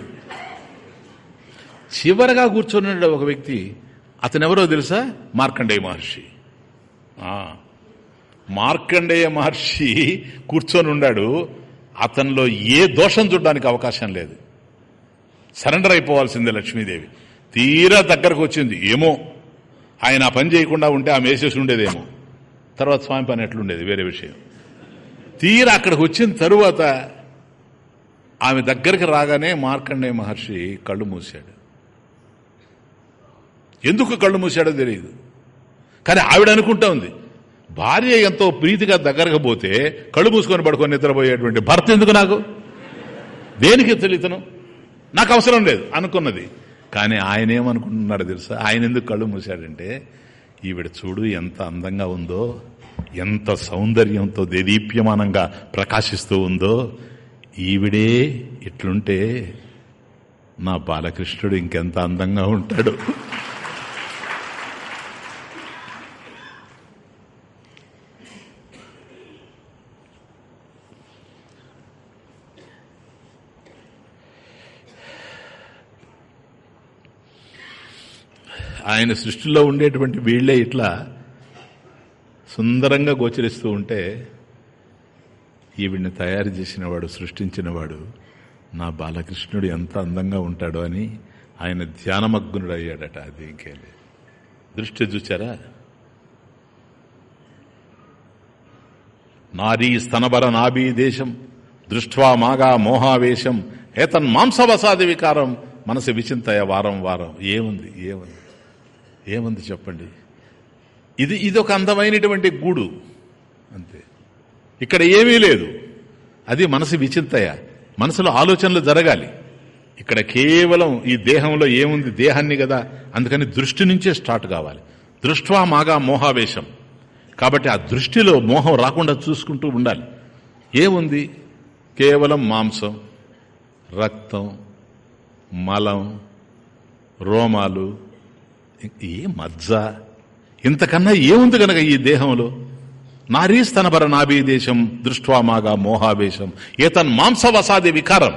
చివరగా కూర్చొని ఒక వ్యక్తి అతనెవరో తెలుసా? మార్కండేయ మహర్షి. మార్కండేయ మహర్షి కూర్చొని ఉన్నాడు. అతనిలో ఏ దోషం చూడడానికి అవకాశం లేదు. సరెండర్ అయిపోవాల్సిందే లక్ష్మీదేవి. తీరా దగ్గరకు వచ్చింది. ఏమో ఆయన ఆ పని చేయకుండా ఉంటే ఆమె వేసేసి ఉండేదేమో. తర్వాత స్వామి పని ఎట్లుండేది? వేరే విషయం. తీరా అక్కడికి వచ్చిన తరువాత ఆమె దగ్గరికి రాగానే మార్కండేయ మహర్షి కళ్ళు మూసాడు ఎందుకు కళ్ళు మూసాడో తెలియదు. కానీ ఆవిడ అనుకుంటా ఉంది భార్య ఎంతో ప్రీతిగా దగ్గరకు పోతే కళ్ళు మూసుకొని పడుకొని నిద్రపోయేటువంటి భర్త ఎందుకు నాకు? దేనికి తెలియతను? నాకు అవసరం లేదు అనుకున్నది. కానీ ఆయన ఏమనుకుంటున్నాడు తెలుసా? ఆయన ఎందుకు కళ్ళు మూసాడంటే ఈవిడ చూడు ఎంత అందంగా ఉందో. ఎంత సౌందర్యంతో దేదీప్యమానంగా ప్రకాశిస్తూ ఉందో ఈవిడే ఇట్లుంటే నా బాలకృష్ణుడు ఇంకెంత అందంగా ఉంటాడు. ఆయన సృష్టిలో ఉండేటువంటి వీళ్ళే ఇట్లా సుందరంగా గోచరిస్తూ ఉంటే ఈవిడ్ని తయారు చేసినవాడు సృష్టించినవాడు నా బాలకృష్ణుడు ఎంత అందంగా ఉంటాడో అని ఆయన ధ్యానమగ్నుడు అయ్యాడట అది ఇంకేలే దృష్టి చూచారా? నారీ స్తనబర నాభీ దేశం దృష్ట్వా మాగా మోహావేశం ఏతన్ మాంసవసాది వికారం మనసు విచింతయ వారం వారం. ఏముంది? ఏముంది? ఏముంది చెప్పండి? ఇది ఇది ఒక అందమైనటువంటి గూడు. అంతే. ఇక్కడ ఏమీ లేదు. అది మనసు విచింతయ. మనసులో ఆలోచనలు జరగాలి. ఇక్కడ కేవలం ఈ దేహంలో ఏముంది? దేహాన్ని కదా. అందుకని దృష్టి నుంచే స్టార్ట్ కావాలి. దృష్ట్వా మాగా మోహావేశం. కాబట్టి ఆ దృష్టిలో మోహం రాకుండా చూసుకుంటూ ఉండాలి. ఏముంది? కేవలం మాంసం రక్తం మలం రోమాలు ఏ మజ్జ? ఇంతకన్నా ఏముంది కనుక ఈ దేహంలో? నారీస్తనపర నాభీ దేశం దృష్ట్వామాగా మోహావేశం. ఏతన్ మాంసవసాది వికారం.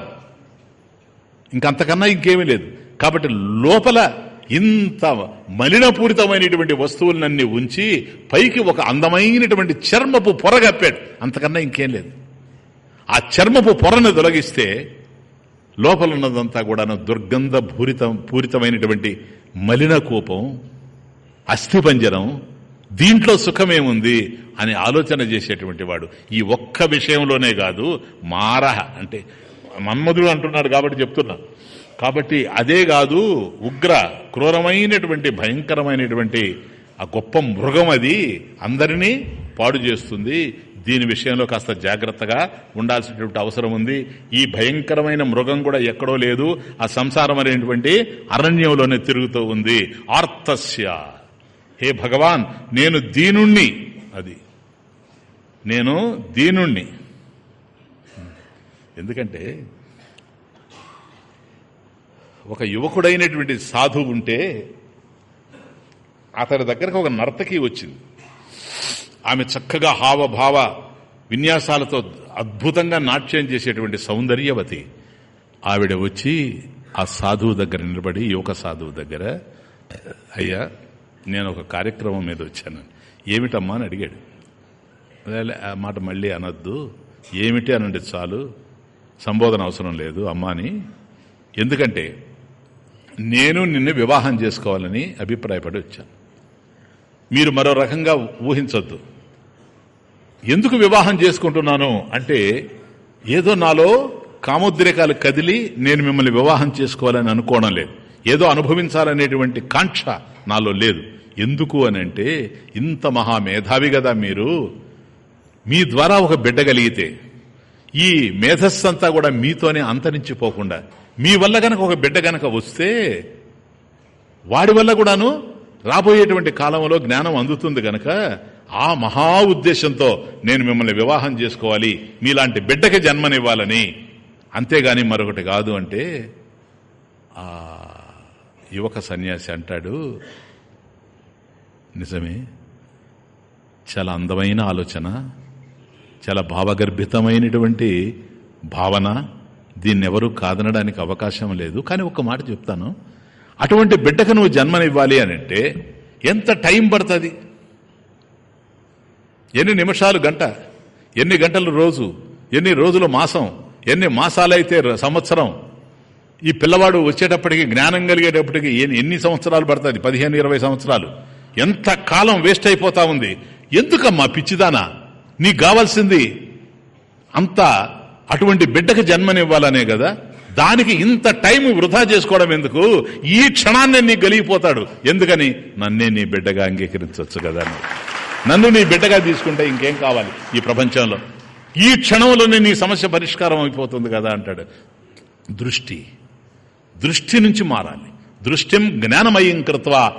ఇంకంతకన్నా ఇంకేమీ లేదు. కాబట్టి లోపల ఇంత మలినపూరితమైనటువంటి వస్తువులన్నీ ఉంచి పైకి ఒక అందమైనటువంటి చర్మపు పొరగప్పాడు అంతకన్నా ఇంకేం లేదు. ఆ చర్మపు పొరను తొలగిస్తే లోపల ఉన్నదంతా కూడా దుర్గంధ పూరితం పూరితమైనటువంటి మలిన కోపం అస్థిపంజరం దీంట్లో సుఖమేముంది అని ఆలోచన చేసేటువంటి వాడు. ఈ ఒక్క విషయంలోనే కాదు మారహ అంటే మన్మధుడు అంటున్నాడు కాబట్టి చెప్తున్నా. కాబట్టి అదే కాదు ఉగ్ర క్రూరమైనటువంటి భయంకరమైనటువంటి ఆ గొప్ప మృగం అది అందరినీ పాడు చేస్తుంది. దీని విషయంలో కాస్త జాగ్రత్తగా ఉండాల్సినటువంటి అవసరం ఉంది. ఈ భయంకరమైన మృగం కూడా ఎక్కడో లేదు. ఆ సంసారం అనేటువంటి అరణ్యంలోనే తిరుగుతూ ఉంది. ఆర్తస్య. హే భగవాన్ నేను దీనుణ్ణి. అది. నేను దీనుణ్ణి. ఎందుకంటే ఒక యువకుడైనటువంటి సాధువు ఉంటే అతని దగ్గరకు ఒక నర్తకి వచ్చింది. ఆమె చక్కగా హావభావ విన్యాసాలతో అద్భుతంగా నాట్యం చేసేటువంటి సౌందర్యవతి. ఆవిడ వచ్చి ఆ సాధువు దగ్గర నిలబడి యువక సాధువు దగ్గర అయ్యా నేను ఒక కార్యక్రమం మీద వచ్చాను. ఏమిటమ్మా అని అడిగాడు. ఆ మాట మళ్ళీ అనొద్దు. ఏమిటి అనండి చాలు. సంబోధన అవసరం లేదు అమ్మాని ఎందుకంటే నేను నిన్ను వివాహం చేసుకోవాలని అభిప్రాయపడి వచ్చాను. మీరు మరో రకంగా ఊహించొద్దు. ఎందుకు వివాహం చేసుకుంటున్నాను అంటే ఏదో నాలో కామోద్రేకాలు కదిలి నేను మిమ్మల్ని వివాహం చేసుకోవాలని అనుకోవడం లేదు. ఏదో అనుభవించాలనేటువంటి కాంక్ష నాలో లేదు. ఎందుకు అని అంటే ఇంత మహామేధావి కదా మీరు. మీ ద్వారా ఒక బిడ్డ కలిగితే ఈ మేధస్సంతా కూడా మీతోనే అంతరించిపోకుండా మీ వల్ల గనక ఒక బిడ్డ గనక వస్తే వాడి వల్ల కూడాను రాబోయేటువంటి కాలంలో జ్ఞానం అందుతుంది గనక ఆ మహా ఉద్దేశంతో నేను మిమ్మల్ని వివాహం చేసుకోవాలి మీలాంటి బిడ్డకి జన్మనివ్వాలని. అంతేగాని మరొకటి కాదు అంటే ఆ యువక సన్యాసి అంటాడు నిజమే. చాలా అందమైన ఆలోచన చాలా భావగర్భితమైనటువంటి భావన దీన్ని ఎవరు కాదనడానికి అవకాశం లేదు. కానీ ఒక మాట చెప్తాను. అటువంటి బిడ్డకు నువ్వు జన్మనివ్వాలి అని అంటే ఎంత టైం పడుతుంది? ఎన్ని నిమిషాలు గంట? ఎన్ని గంటలు రోజు? ఎన్ని రోజులు మాసం? ఎన్ని మాసాలైతే సంవత్సరం? ఈ పిల్లవాడు వచ్చేటప్పటికి జ్ఞానం కలిగేటప్పటికి ఎన్ని సంవత్సరాలు పడుతుంది? పదిహేను ఇరవై సంవత్సరాలు. ఎంత కాలం వేస్ట్ అయిపోతా ఉంది? ఎందుకమ్మా పిచ్చిదానా? నీకు కావాల్సింది అంతా అటువంటి బిడ్డకు జన్మనివ్వాలనే కదా? దానికి ఇంత టైం వృధా చేసుకోవడం ఎందుకు? ఈ క్షణాన్ని నీ గలిగిపోతాడు. ఎందుకని? నన్నే నీ బిడ్డగా అంగీకరించవచ్చు కదా నన్ను నీ బిడ్డగా తీసుకుంటే ఇంకేం కావాలి ఈ ప్రపంచంలో? ఈ క్షణంలోనే నీ సమస్య పరిష్కారం అయిపోతుంది కదా అంటాడు. దృష్టి. దృష్టి నుంచి మారాలి. దృష్టిం జ్ఞానమయం కృత్వా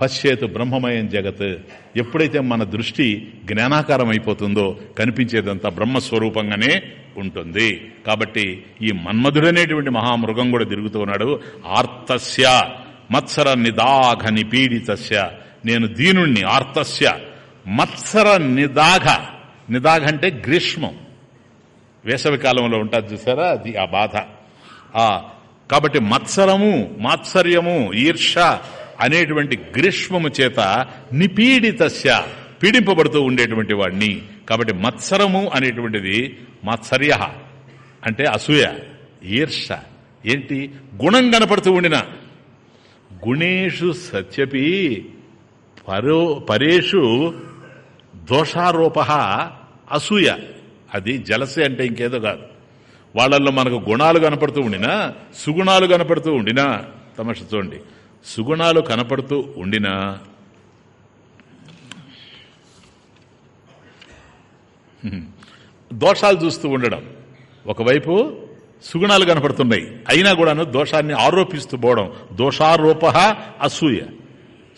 పశ్చేతు బ్రహ్మమయం జగత్. ఎప్పుడైతే మన దృష్టి జ్ఞానాకారం అయిపోతుందో కనిపించేదంతా బ్రహ్మస్వరూపంగానే ఉంటుంది. కాబట్టి ఈ మన్మధుడనేటువంటి మహామృగం కూడా తిరుగుతూ ఉన్నాడు. ఆర్తస్య మత్సర నిదాఘ నిపీడితస్య. నేను దీనుణ్ణి ఆర్తస్య మత్సర నిదాఘ. నిదాఘ అంటే గ్రీష్మం. వేసవి కాలంలో ఉంటుంది చూసారా? అది ఆ బాధ. ఆ కాబట్టి మత్సరము మాత్సర్యము ఈర్ష అనేటువంటి గ్రీష్మము చేత నిపీడితస్య పీడింపబడుతూ ఉండేటువంటి వాడిని కాబట్టి మత్సరము అనేటువంటిది మత్సర్య అంటే అసూయ ఈర్ష ఏంటి? గుణం కనపడుతూ ఉండిన. గుణేషు సత్యపి పరో పరేషు దోషారోప అసూయ. అది జలసే అంటే ఇంకేదో కాదు. వాళ్ళల్లో మనకు గుణాలు కనపడుతూ ఉండినా సుగుణాలు కనపడుతూ ఉండినా తమస్సు చూడండి. సుగుణాలు కనపడుతూ ఉండినా దోషాలు చూస్తూ ఉండడం. ఒకవైపు సుగుణాలు కనపడుతున్నాయి. అయినా కూడాను దోషాన్ని ఆరోపిస్తూ పోవడం. దోషారోప అసూయ.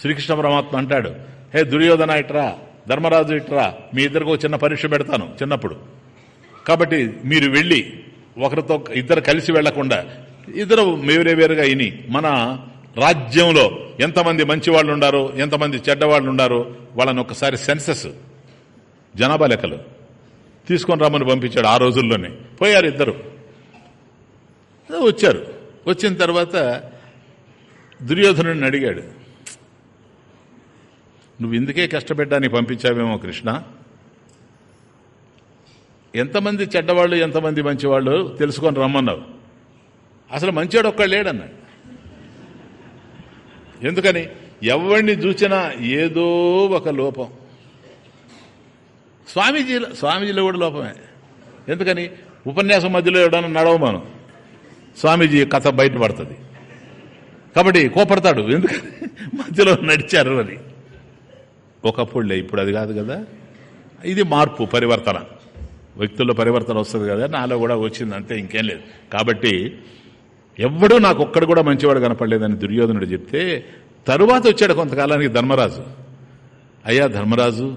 శ్రీకృష్ణ పరమాత్మ అంటాడు హే దుర్యోధన ఇట్రా ధర్మరాజు ఇట్రా మీ ఇద్దరికి చిన్న పరీక్ష పెడతాను చిన్నప్పుడు. కాబట్టి మీరు వెళ్ళి ఒకరితో ఇద్దరు కలిసి వెళ్ళకుండా ఇద్దరు వేరే వేరుగా ఇని మన రాజ్యంలో ఎంతమంది మంచి వాళ్ళు ఉండారు ఎంతమంది చెడ్డవాళ్ళు ఉండారు వాళ్ళని ఒకసారి సెన్సెస్ జనాభా లెక్కలు తీసుకొని రమ్మని పంపించాడు ఆ రోజుల్లోనే. పోయారు ఇద్దరు. వచ్చారు. వచ్చిన తర్వాత దుర్యోధనుడిని అడిగాడు నువ్వు ఇందుకే కష్టపెట్టడానికి పంపించావేమో కృష్ణ? ఎంతమంది చెడ్డవాళ్ళు ఎంతమంది మంచివాళ్ళు తెలుసుకొని రమ్మన్నావు. అసలు మంచివాడు ఒక్కడు లేడన్నాడు. ఎందుకని ఎవరిని చూసినా ఏదో ఒక లోపం. స్వామీజీలో స్వామీజీలో కూడా లోపమే. ఎందుకని ఉపన్యాసం మధ్యలో ఎవడన్నా మనం స్వామీజీ కథ బయటపడుతుంది కాబట్టి కోపడతాడు. ఎందుకని? మధ్యలో నడిచారు అని. ఒకప్పుడులే ఇప్పుడు అది కాదు కదా. ఇది మార్పు పరివర్తన. వ్యక్తుల్లో పరివర్తన వస్తుంది కదా. నాలో కూడా వచ్చింది అంతే ఇంకేం లేదు. కాబట్టి ఎవడూ నాకు ఒక్కడు కూడా మంచివాడు కనపడలేదని దుర్యోధనుడు చెప్తే తరువాత వచ్చాడు కొంతకాలానికి ధర్మరాజు. అయ్యా ధర్మరాజు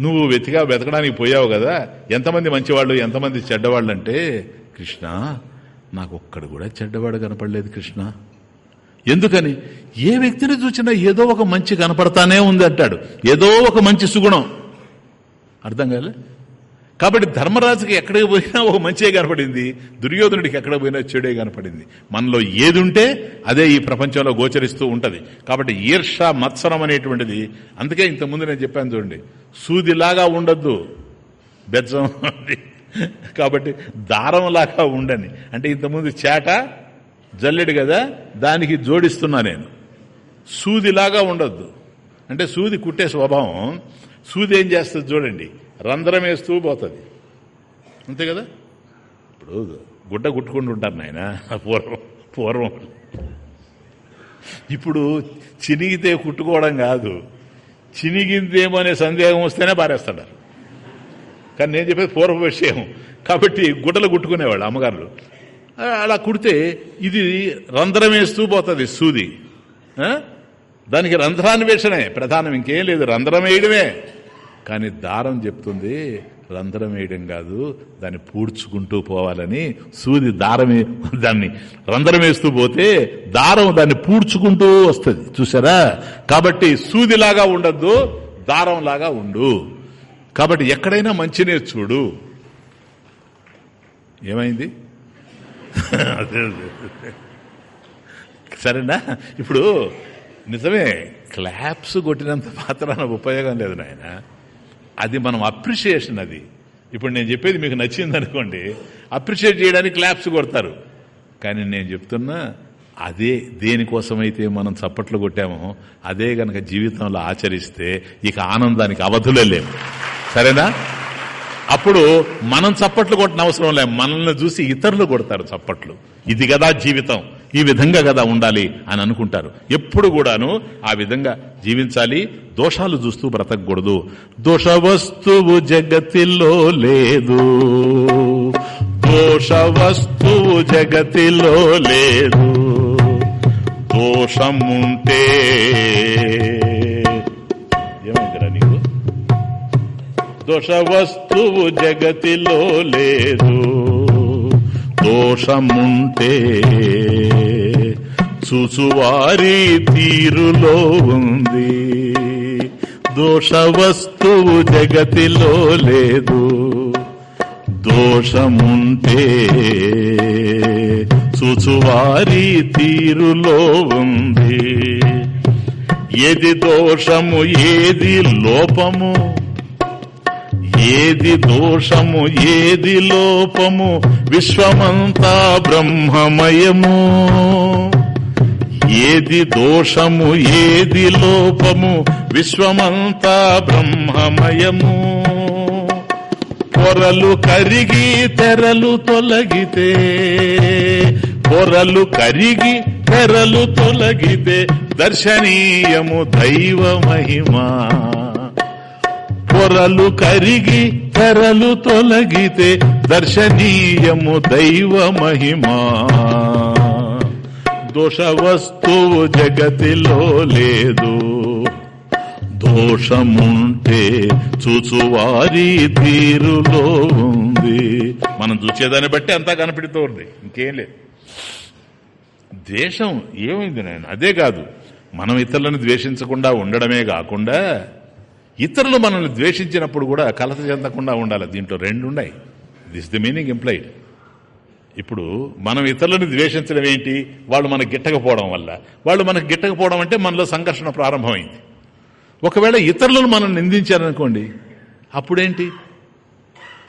నువ్వు వెతిగా వెతకడానికి పోయావు కదా ఎంతమంది మంచివాళ్ళు ఎంతమంది చెడ్డవాళ్ళు అంటే కృష్ణ నాకు ఒక్కడు కూడా చెడ్డవాడు కనపడలేదు కృష్ణ. ఎందుకని? ఏ వ్యక్తిని చూసినా ఏదో ఒక మంచి కనపడతానే ఉంది అంటాడు. ఏదో ఒక మంచి సుగుణం. అర్థం కాలే? కాబట్టి ధర్మరాజుకి ఎక్కడికి పోయినా ఒక మంచిగా కనపడింది. దుర్యోధనుడికి ఎక్కడ పోయినా చెడే కనపడింది. మనలో ఏది ఉంటే అదే ఈ ప్రపంచంలో గోచరిస్తూ ఉంటుంది. కాబట్టి ఈర్ష మత్సరం అనేటువంటిది. అందుకే ఇంతకుముందు నేను చెప్పాను చూడండి. సూదిలాగా ఉండద్దు. బెజ్జం కాబట్టి దారంలాగా ఉండని. అంటే ఇంతకుముందు చేట జల్లెడు కదా దానికి జోడిస్తున్నా నేను. సూదిలాగా ఉండద్దు. అంటే సూది కుట్టే స్వభావం. సూది ఏం చేస్తుంది చూడండి. రంధ్రం వేస్తూ పోతుంది. అంతే కదా? ఇప్పుడు గుడ్డ కుట్టుకుంటుంటారు నాయన. పూర్వం పూర్వం. ఇప్పుడు చినిగితే కుట్టుకోవడం కాదు చినిగిందేమో అనే సందేహం వస్తేనే పారేస్తాడు కానీ నేను చెప్పేది పూర్వ విషయం. కాబట్టి గుడ్డలు కుట్టుకునేవాళ్ళు అమ్మగారులు. అలా కుడితే ఇది రంధ్రం వేస్తూ పోతుంది సూది. దానికి రంధ్రాన్వేషణే. ప్రధానం ఇంకేం లేదు రంధ్రం వేయడమే. కానీ దారం చెప్తుంది రంధ్రం వేయడం కాదు దాన్ని పూడ్చుకుంటూ పోవాలని సూది దారమే దాన్ని రంధ్రం వేస్తూ పోతే దారం దాన్ని పూడ్చుకుంటూ వస్తుంది చూసారా కాబట్టి సూదిలాగా ఉండద్దు దారంలాగా ఉండు. కాబట్టి ఎక్కడైనా మంచినే చూడు. ఏమైంది? సరేనా? ఇప్పుడు నిజమే క్లాప్స్ కొట్టినంత మాత్రాన ఉపయోగం లేదు నాయన. అది మనం అప్రిషియేషన్ అది. ఇప్పుడు నేను చెప్పేది మీకు నచ్చింది అనుకోండి అప్రిషియేట్ చేయడానికి క్లాప్స్ కొడతారు. కానీ నేను చెప్తున్నా అదే దేనికోసమైతే మనం చప్పట్లు కొట్టామో అదే గనక జీవితంలో ఆచరిస్తే ఇక ఆనందానికి అవధులే లేవు. సరేనా? అప్పుడు మనం చప్పట్లు కొట్టిన అవసరం లే మనల్ని చూసి ఇతరులు కొడతారు చప్పట్లు. ఇది కదా జీవితం. ఈ విధంగా కదా ఉండాలి అని అనుకుంటారు. ఎప్పుడు కూడాను ఆ విధంగా జీవించాలి. దోషాలు చూస్తూ బ్రతకూడదు. దోష వస్తువు జగతిలో లేదు. దోష వస్తువు జగతిలో లేదు. దోషముంటే ఏమైందిరా నీకు? దోష వస్తువు జగతిలో లేదు. దోషముంటే చూచువారి తీరులో ఉంది. దోష వస్తువు జగతిలో లేదు. దోషముంటే చూచువారి తీరులో ఉంది. ఏది దోషము ఏది లోపము? ఏది దోషము ఏది లోపము విశ్వమంతా బ్రహ్మమయము. ఏది దోషము ఏది లోపము విశ్వమంతా బ్రహ్మమయము. పొరలు కరిగి తెరలు తొలగితే పొరలు కరిగి తెరలు తొలగితే దర్శనీయము దైవ మహిమా. పొరలు కరిగి తెరలు తొలగితే దర్శనీయము దైవ మహిమా. దోష వస్తువు జగతిలో లేదు. దోషముంటే చూచువారి తీరులో ఉంది. మనం చూసేదాన్ని బట్టి అంతా కనిపెడుతూ ఉంది ఇంకేం లేదు. ద్వేషం ఏమైంది నేను అదే కాదు. మనం ఇతరులను ద్వేషించకుండా ఉండడమే కాకుండా ఇతరులు మనల్ని ద్వేషించినప్పుడు కూడా కలత చెందకుండా ఉండాలి. దీంట్లో రెండు ఉన్నాయి దిస్ ది మీనింగ్ ఎంప్లాయిడ్ ఇప్పుడు మనం ఇతరులను ద్వేషించడం ఏంటి? వాళ్ళు మనకు గిట్టకపోవడం వల్ల. వాళ్ళు మనకు గిట్టకపోవడం అంటే మనలో సంఘర్షణ ప్రారంభమైంది. ఒకవేళ ఇతరులను మనం నిందించారనుకోండి అప్పుడేంటి?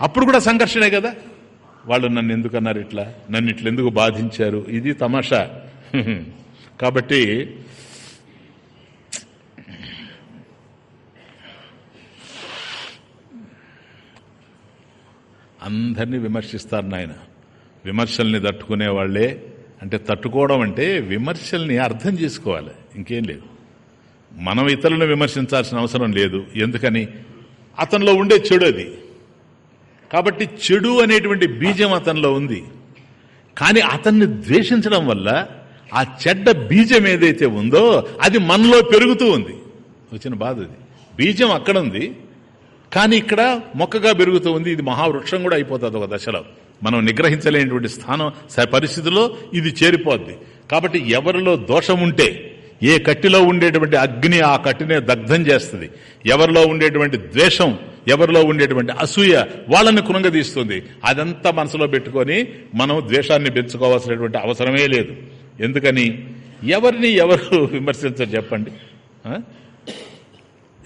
అప్పుడు కూడా సంఘర్షణే కదా. వాళ్ళు నన్ను ఎందుకన్నారు ఇట్లా? నన్ను ఇట్లా ఎందుకు బాధించారు? ఇది తమాషా. <laughs> కాబట్టి అందరినీ విమర్శిస్తారు నాయన. విమర్శల్ని తట్టుకునే వాళ్ళే. అంటే తట్టుకోవడం అంటే విమర్శల్ని అర్థం చేసుకోవాలి. ఇంకేం లేదు. మనం ఇతరులను విమర్శించాల్సిన అవసరం లేదు. ఎందుకని? అతనిలో ఉండే చెడు అది. కాబట్టి చెడు అనేటువంటి బీజం అతనిలో ఉంది. కానీ అతన్ని ద్వేషించడం వల్ల ఆ చెడ్డ బీజం ఏదైతే ఉందో అది మనలో పెరుగుతూ ఉంది. వచ్చిన బాధ అది. బీజం అక్కడ ఉంది. కానీ ఇక్కడ మొక్కగా పెరుగుతూ ఉంది ఇది మహావృక్షం కూడా అయిపోతుంది ఒక దశలో. మనం నిగ్రహించలేనటువంటి స్థానం పరిస్థితిలో ఇది చేరిపోద్ది. కాబట్టి ఎవరిలో దోషం ఉంటే ఏ కట్టిలో ఉండేటువంటి అగ్ని ఆ కట్టినే దగ్ధం చేస్తుంది. ఎవరిలో ఉండేటువంటి ద్వేషం ఎవరిలో ఉండేటువంటి అసూయ వాళ్ళని కృంగదీస్తుంది. అదంతా మనసులో పెట్టుకొని మనం ద్వేషాన్ని పెంచుకోవాల్సినటువంటి అవసరమే లేదు. ఎందుకని? ఎవరిని ఎవరు <laughs> విమర్శించరు చెప్పండి.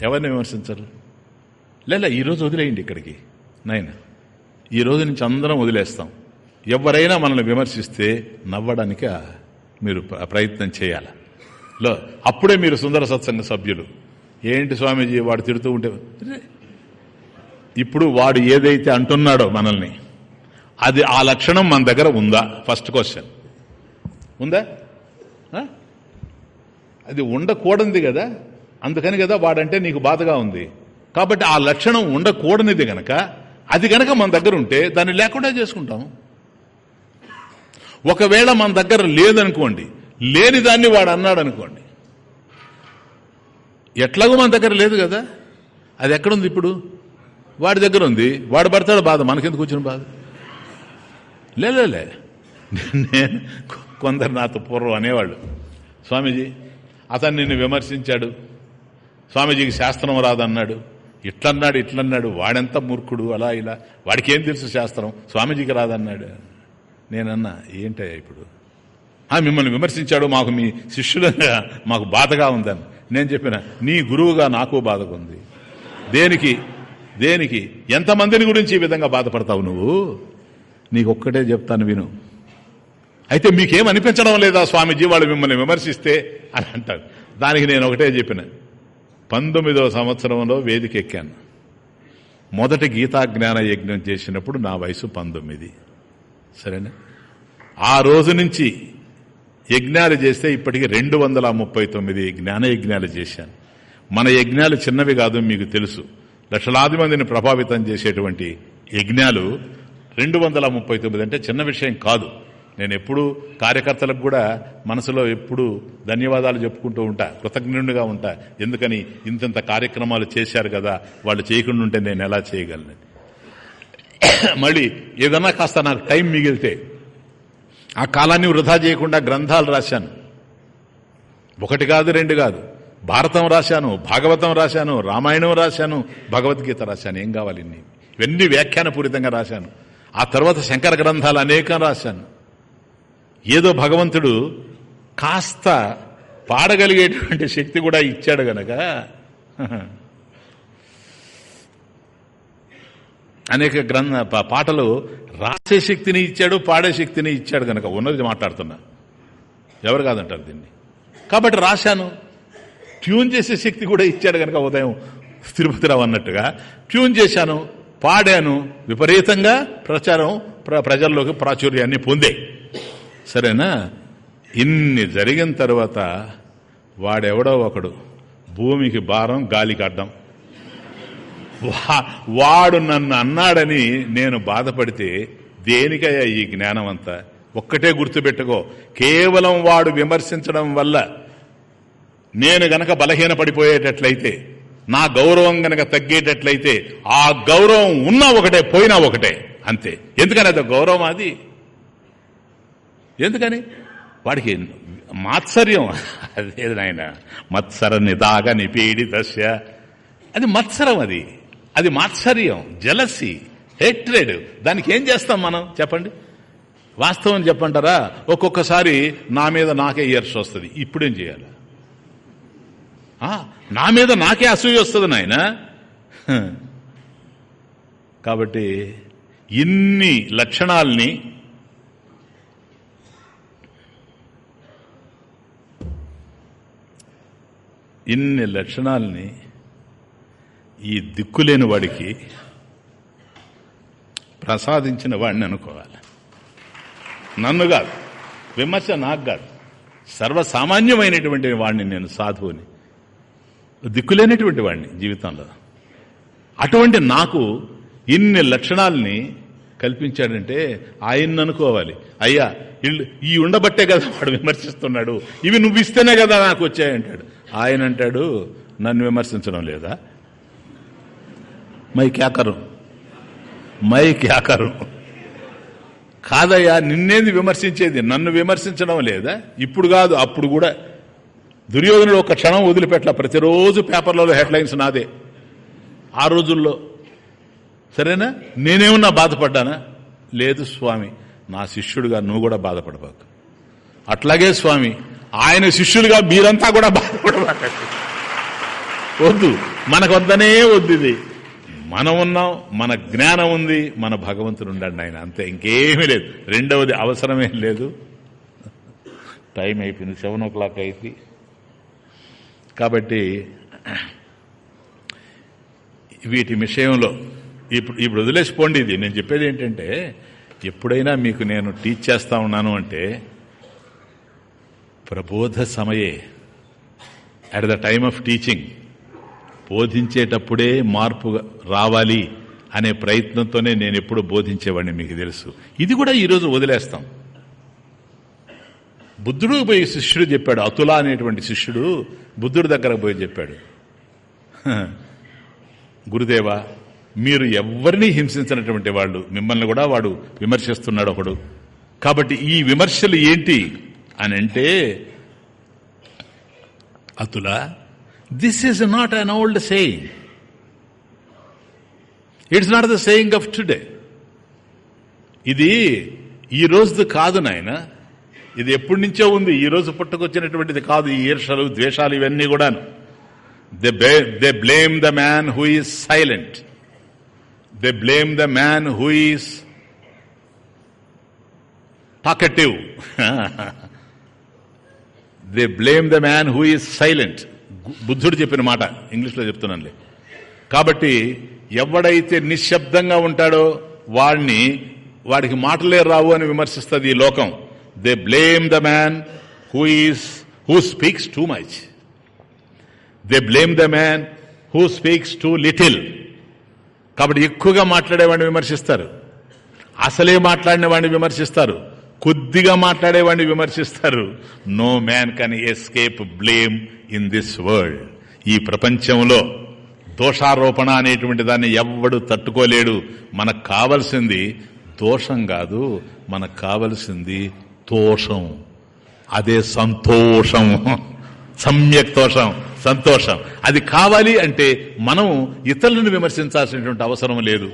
ఎవరిని విమర్శించరు? లేదా ఈరోజు వదిలేయండి ఇక్కడికి. నాయన ఈ రోజు నుంచి అందరం వదిలేస్తాం. ఎవరైనా మనల్ని విమర్శిస్తే నవ్వడానికి మీరు ప్రయత్నం చేయాలి. లో అప్పుడే మీరు సుందర సత్సంగ సభ్యులు. ఏంటి స్వామీజీ వాడు తిడుతూ ఉంటే ఇప్పుడు వాడు ఏదైతే అంటున్నాడో మనల్ని అది ఆ లక్షణం మన దగ్గర ఉందా? First question. ఉందా? అది ఉండకూడదు కదా? అందుకని కదా వాడంటే నీకు బాధగా ఉంది. కాబట్టి ఆ లక్షణం ఉండకూడనిది గనక అది గనక మన దగ్గర ఉంటే దాన్ని లేకుండా చేసుకుంటాం ఒకవేళ మన దగ్గర లేదనుకోండి లేని దాన్ని వాడు అన్నాడు అనుకోండి ఎట్లాగో మన దగ్గర లేదు కదా? అది ఎక్కడుంది ఇప్పుడు? వాడి దగ్గర ఉంది వాడు పడతాడు బాధ మనకెందుకు వచ్చిన బాధ? లేలే నేను కొందరు నాతో పూర్వం అనేవాళ్ళు. స్వామీజీ అతను నిన్ను విమర్శించాడు. స్వామీజీకి శాస్త్రం రాదన్నాడు. ఇట్లన్నాడు ఇట్లన్నాడు వాడెంత మూర్ఖుడు అలా ఇలా. వాడికి ఏం తెలుసు శాస్త్రం? స్వామీజీకి రాదన్నాడు. నేనన్నా ఏంటయ్యా ఇప్పుడు? మిమ్మల్ని విమర్శించాడు మాకు మీ శిష్యులుగా మాకు బాధగా ఉందని. నేను చెప్పిన నీ గురువుగా నాకు బాధగా ఉంది దేనికి? దేనికి? ఎంతమందిని గురించి ఈ విధంగా బాధపడతావు నువ్వు? నీకు ఒక్కటే చెప్తాను విను. అయితే మీకేం అనిపించడం లేదా స్వామీజీ వాళ్ళు మిమ్మల్ని విమర్శిస్తే? అని అంటారు దానికి నేను ఒకటే చెప్పిన. పంతొమ్మిదవ సంవత్సరంలో వేదిక ఎక్కాను మొదటి గీతాజ్ఞాన యజ్ఞం చేసినప్పుడు నా వయసు పంతొమ్మిది. సరేనా? ఆ రోజు నుంచి యజ్ఞాలు చేస్తే ఇప్పటికి రెండు వందల ముప్పై తొమ్మిది జ్ఞాన యజ్ఞాలు చేశాను. మన యజ్ఞాలు చిన్నవి కాదు మీకు తెలుసు. లక్షలాది మందిని ప్రభావితం చేసేటువంటి యజ్ఞాలు రెండు వందల ముప్పై తొమ్మిది అంటే చిన్న విషయం కాదు. నేను ఎప్పుడూ కార్యకర్తలకు కూడా మనసులో ఎప్పుడూ ధన్యవాదాలు చెప్పుకుంటూ ఉంటా కృతజ్ఞుడిగా ఉంటా. ఎందుకని? ఇంతంత కార్యక్రమాలు చేశారు కదా వాళ్ళు చేయకుండా ఉంటే నేను ఎలా చేయగలను? <coughs> మళ్ళీ ఏదన్నా కాస్త నాకు టైం మిగిలితే ఆ కాలాన్ని వృధా చేయకుండా గ్రంథాలు రాశాను. ఒకటి కాదు రెండు కాదు. భారతం రాశాను భాగవతం రాశాను రామాయణం రాశాను భగవద్గీత రాశాను. ఏం కావాలి ఇవన్నీ వ్యాఖ్యానపూరితంగా రాశాను. ఆ తర్వాత శంకర గ్రంథాలు అనేకం రాశాను. ఏదో భగవంతుడు కాస్త పాడగలిగేటువంటి శక్తి కూడా ఇచ్చాడు గనక. అనేక గ్రంథ పాటలు రాసే శక్తిని ఇచ్చాడు పాడే శక్తిని ఇచ్చాడు గనక. ఉన్నది మాట్లాడుతున్నా. ఎవరు కాదంటారు దీన్ని? కాబట్టి రాశాను. ట్యూన్ చేసే శక్తి కూడా ఇచ్చాడు గనక ఉదయం తిరుపతిరావు అన్నట్టుగా. ట్యూన్ చేశాను పాడాను. విపరీతంగా ప్రచారం ప్రజల్లోకి ప్రాచుర్యాన్ని పొందే. సరేనా? ఇన్ని జరిగిన తర్వాత వాడెవడో ఒకడు. భూమికి భారం గాలికి అడ్డం. వాడు నన్ను అన్నాడని నేను బాధపడితే దేనికయ్యా ఈ జ్ఞానం అంతా ఒక్కటే గుర్తుపెట్టుకో. కేవలం వాడు విమర్శించడం వల్ల నేను గనక బలహీన పడిపోయేటట్లయితే నా గౌరవం గనక తగ్గేటట్లయితే ఆ గౌరవం ఉన్నా ఒకటే పోయినా ఒకటే. అంతే. ఎందుకని అది గౌరవం అది? ఎందుకని? వాడికి మాత్సర్యం. అదేది నాయన? మత్సర నిదాగ నిపీడి దశ అది మత్సరం అది. అది మాత్సర్యం జలసి హెట్రేడ్. దానికి ఏం చేస్తాం మనం? చెప్పండి. వాస్తవం చెప్పంటారా? ఒక్కొక్కసారి నా మీద నాకే ఇయర్స్ వస్తుంది. ఇప్పుడేం చేయాలి? నా మీద నాకే అసూయ వస్తుంది నాయన? కాబట్టి ఇన్ని లక్షణాల్ని ఇన్ని లక్షణాలని ఈ దిక్కులేని వాడికి ప్రసాదించిన వాడిని అనుకోవాలి. నన్ను కాదు విమర్శ నాకు కాదు. సర్వసామాన్యమైనటువంటి వాడిని నేను సాధువుని దిక్కులేనటువంటి వాడిని జీవితంలో. అటువంటి నాకు ఇన్ని లక్షణాలని కల్పించాడంటే ఆయన్ని అనుకోవాలి. అయ్యా ఇల్లు ఈ ఉండబట్టే కదా వాడు విమర్శిస్తున్నాడు. ఇవి నువ్వు ఇస్తేనే కదా నాకు వచ్చాయంటాడు. ఆయన అంటాడు నన్ను విమర్శించడం లేదా? మై క్యాకరు మై క్యాకరు కాదయ్యా నిన్నేది విమర్శించేది. నన్ను విమర్శించడం లేదా? ఇప్పుడు కాదు అప్పుడు కూడా. దుర్యోధనుడు ఒక క్షణం వదిలిపెట్ల. ప్రతిరోజు పేపర్లలో హెడ్లైన్స్ నాదే. ఆ రోజుల్లో. సరేనా? నేనేమన్నా బాధపడ్డానా? లేదు స్వామి. నా శిష్యుడుగా నువ్వు కూడా బాధపడబాకు. అట్లాగే స్వామి. ఆయన శిష్యులుగా మీరంతా కూడా బాధపడబాక వద్దు మనకు వద్దనే వద్దు ఇది. మనం ఉన్నాం మన జ్ఞానం ఉంది మన భగవంతుడు ఉండండి ఆయన అంతే ఇంకేమీ లేదు. రెండవది అవసరమే లేదు. టైం అయిపోయింది సెవెన్ ఓ క్లాక్ అయింది. కాబట్టి వీటి విషయంలో ఇప్పుడు ఇప్పుడు వదిలేసిపోండి ఇది. నేను చెప్పేది ఏంటంటే ఎప్పుడైనా మీకు నేను టీచ్ చేస్తా ఉన్నాను అంటే ప్రబోధ సమయే at the time of teaching బోధించేటప్పుడే మార్పు రావాలి అనే ప్రయత్నంతోనే నేను ఎప్పుడు బోధించేవాడిని మీకు తెలుసు. ఇది కూడా ఈరోజు వదిలేస్తాం. బుద్ధుడు పోయి శిష్యుడు చెప్పాడు అతుల అనేటువంటి శిష్యుడు బుద్ధుడి దగ్గరకు పోయి చెప్పాడు. <laughs> గురుదేవా మీరు ఎవరిని హింసించినటువంటి వాళ్ళు మిమ్మల్ని కూడా వాడు విమర్శిస్తున్నాడు ఒకడు. కాబట్టి ఈ విమర్శలు ఏంటి? అని అంటే అతుల this is not an old saying it's not the saying of today ఇది ఈ రోజుది కాదు నాయన. ఇది ఎప్పటి నుంచో ఉంది. ఈ రోజు పుట్టుకొచ్చినటువంటిది కాదు. ఈ ఈర్షలు ద్వేషాలు ఇవన్నీ కూడాను. They they blame the man who is silent they blame the man who is talkative they blame the man who is silent బుద్ధుడు చెప్పిన మాట ఇంగ్లీష్లో చెప్తున్నానులే. కాబట్టి ఎవడైతే నిశ్శబ్దంగా ఉంటాడో వాడిని వాడికి మాటలే రావు అని విమర్శిస్తుంది ఈ లోకం. They blame the man who is who speaks too much they blame the man who speaks too little కాబట్టి ఎక్కువగా మాట్లాడేవాడిని విమర్శిస్తారు. అసలే మాట్లాడిన వాడిని విమర్శిస్తారు. కొద్దిగా మాట్లాడేవాడిని విమర్శిస్తారు. No man can escape blame in this world ఈ ప్రపంచంలో దోషారోపణ అనేటువంటి దాన్ని ఎవ్వడు తట్టుకోలేడు. మనకు కావలసింది దోషం కాదు మనకు కావలసింది తోషం. అదే సంతోషం. సమ్యక్ దోషం సంతోషం. అది కావాలి అంటే మనం ఇతరులను విమర్శించాల్సినటువంటి అవసరం లేదు.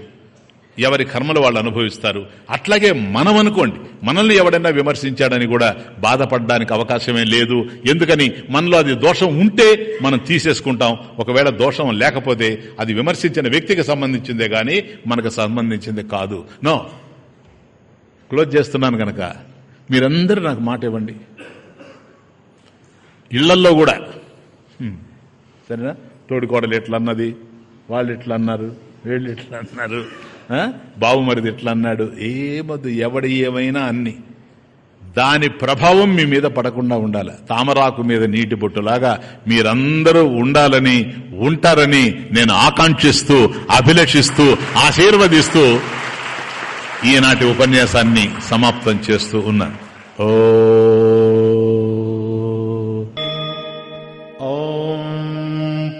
ఎవరి కర్మలు వాళ్ళు అనుభవిస్తారు. అట్లాగే మనం అనుకోండి మనల్ని ఎవడైనా విమర్శించాడని కూడా బాధపడడానికి అవకాశమే లేదు. ఎందుకని? మనలో అది దోషం ఉంటే మనం తీసేసుకుంటాం. ఒకవేళ దోషం లేకపోతే అది విమర్శించిన వ్యక్తికి సంబంధించిందే కానీ మనకు సంబంధించింది కాదు. నో. క్లోజ్ చేస్తున్నాను కనుక మీరందరూ నాకు మాట ఇవ్వండి. ఇళ్ళల్లో కూడా. సరేనా? తోడుకోడలు ఎట్లా అన్నది వాళ్ళు ఎట్లా అన్నారు వీళ్ళు ఎట్లా అన్నారు బాబు మరిది ఎట్లా అన్నాడు ఏమదు ఎవడి ఏమైనా అన్ని. దాని ప్రభావం మీ మీద పడకుండా ఉండాలి. తామరాకు మీద నీటి బొట్టులాగా మీరందరూ ఉండాలని ఉంటారని నేను ఆకాంక్షిస్తూ అభిలషిస్తూ ఆశీర్వదిస్తూ ఈనాటి ఉపన్యాసాన్ని సమాప్తం చేస్తూ ఉన్నాను ఓ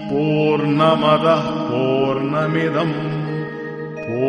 పూర్ణమద పూర్ణమిదం.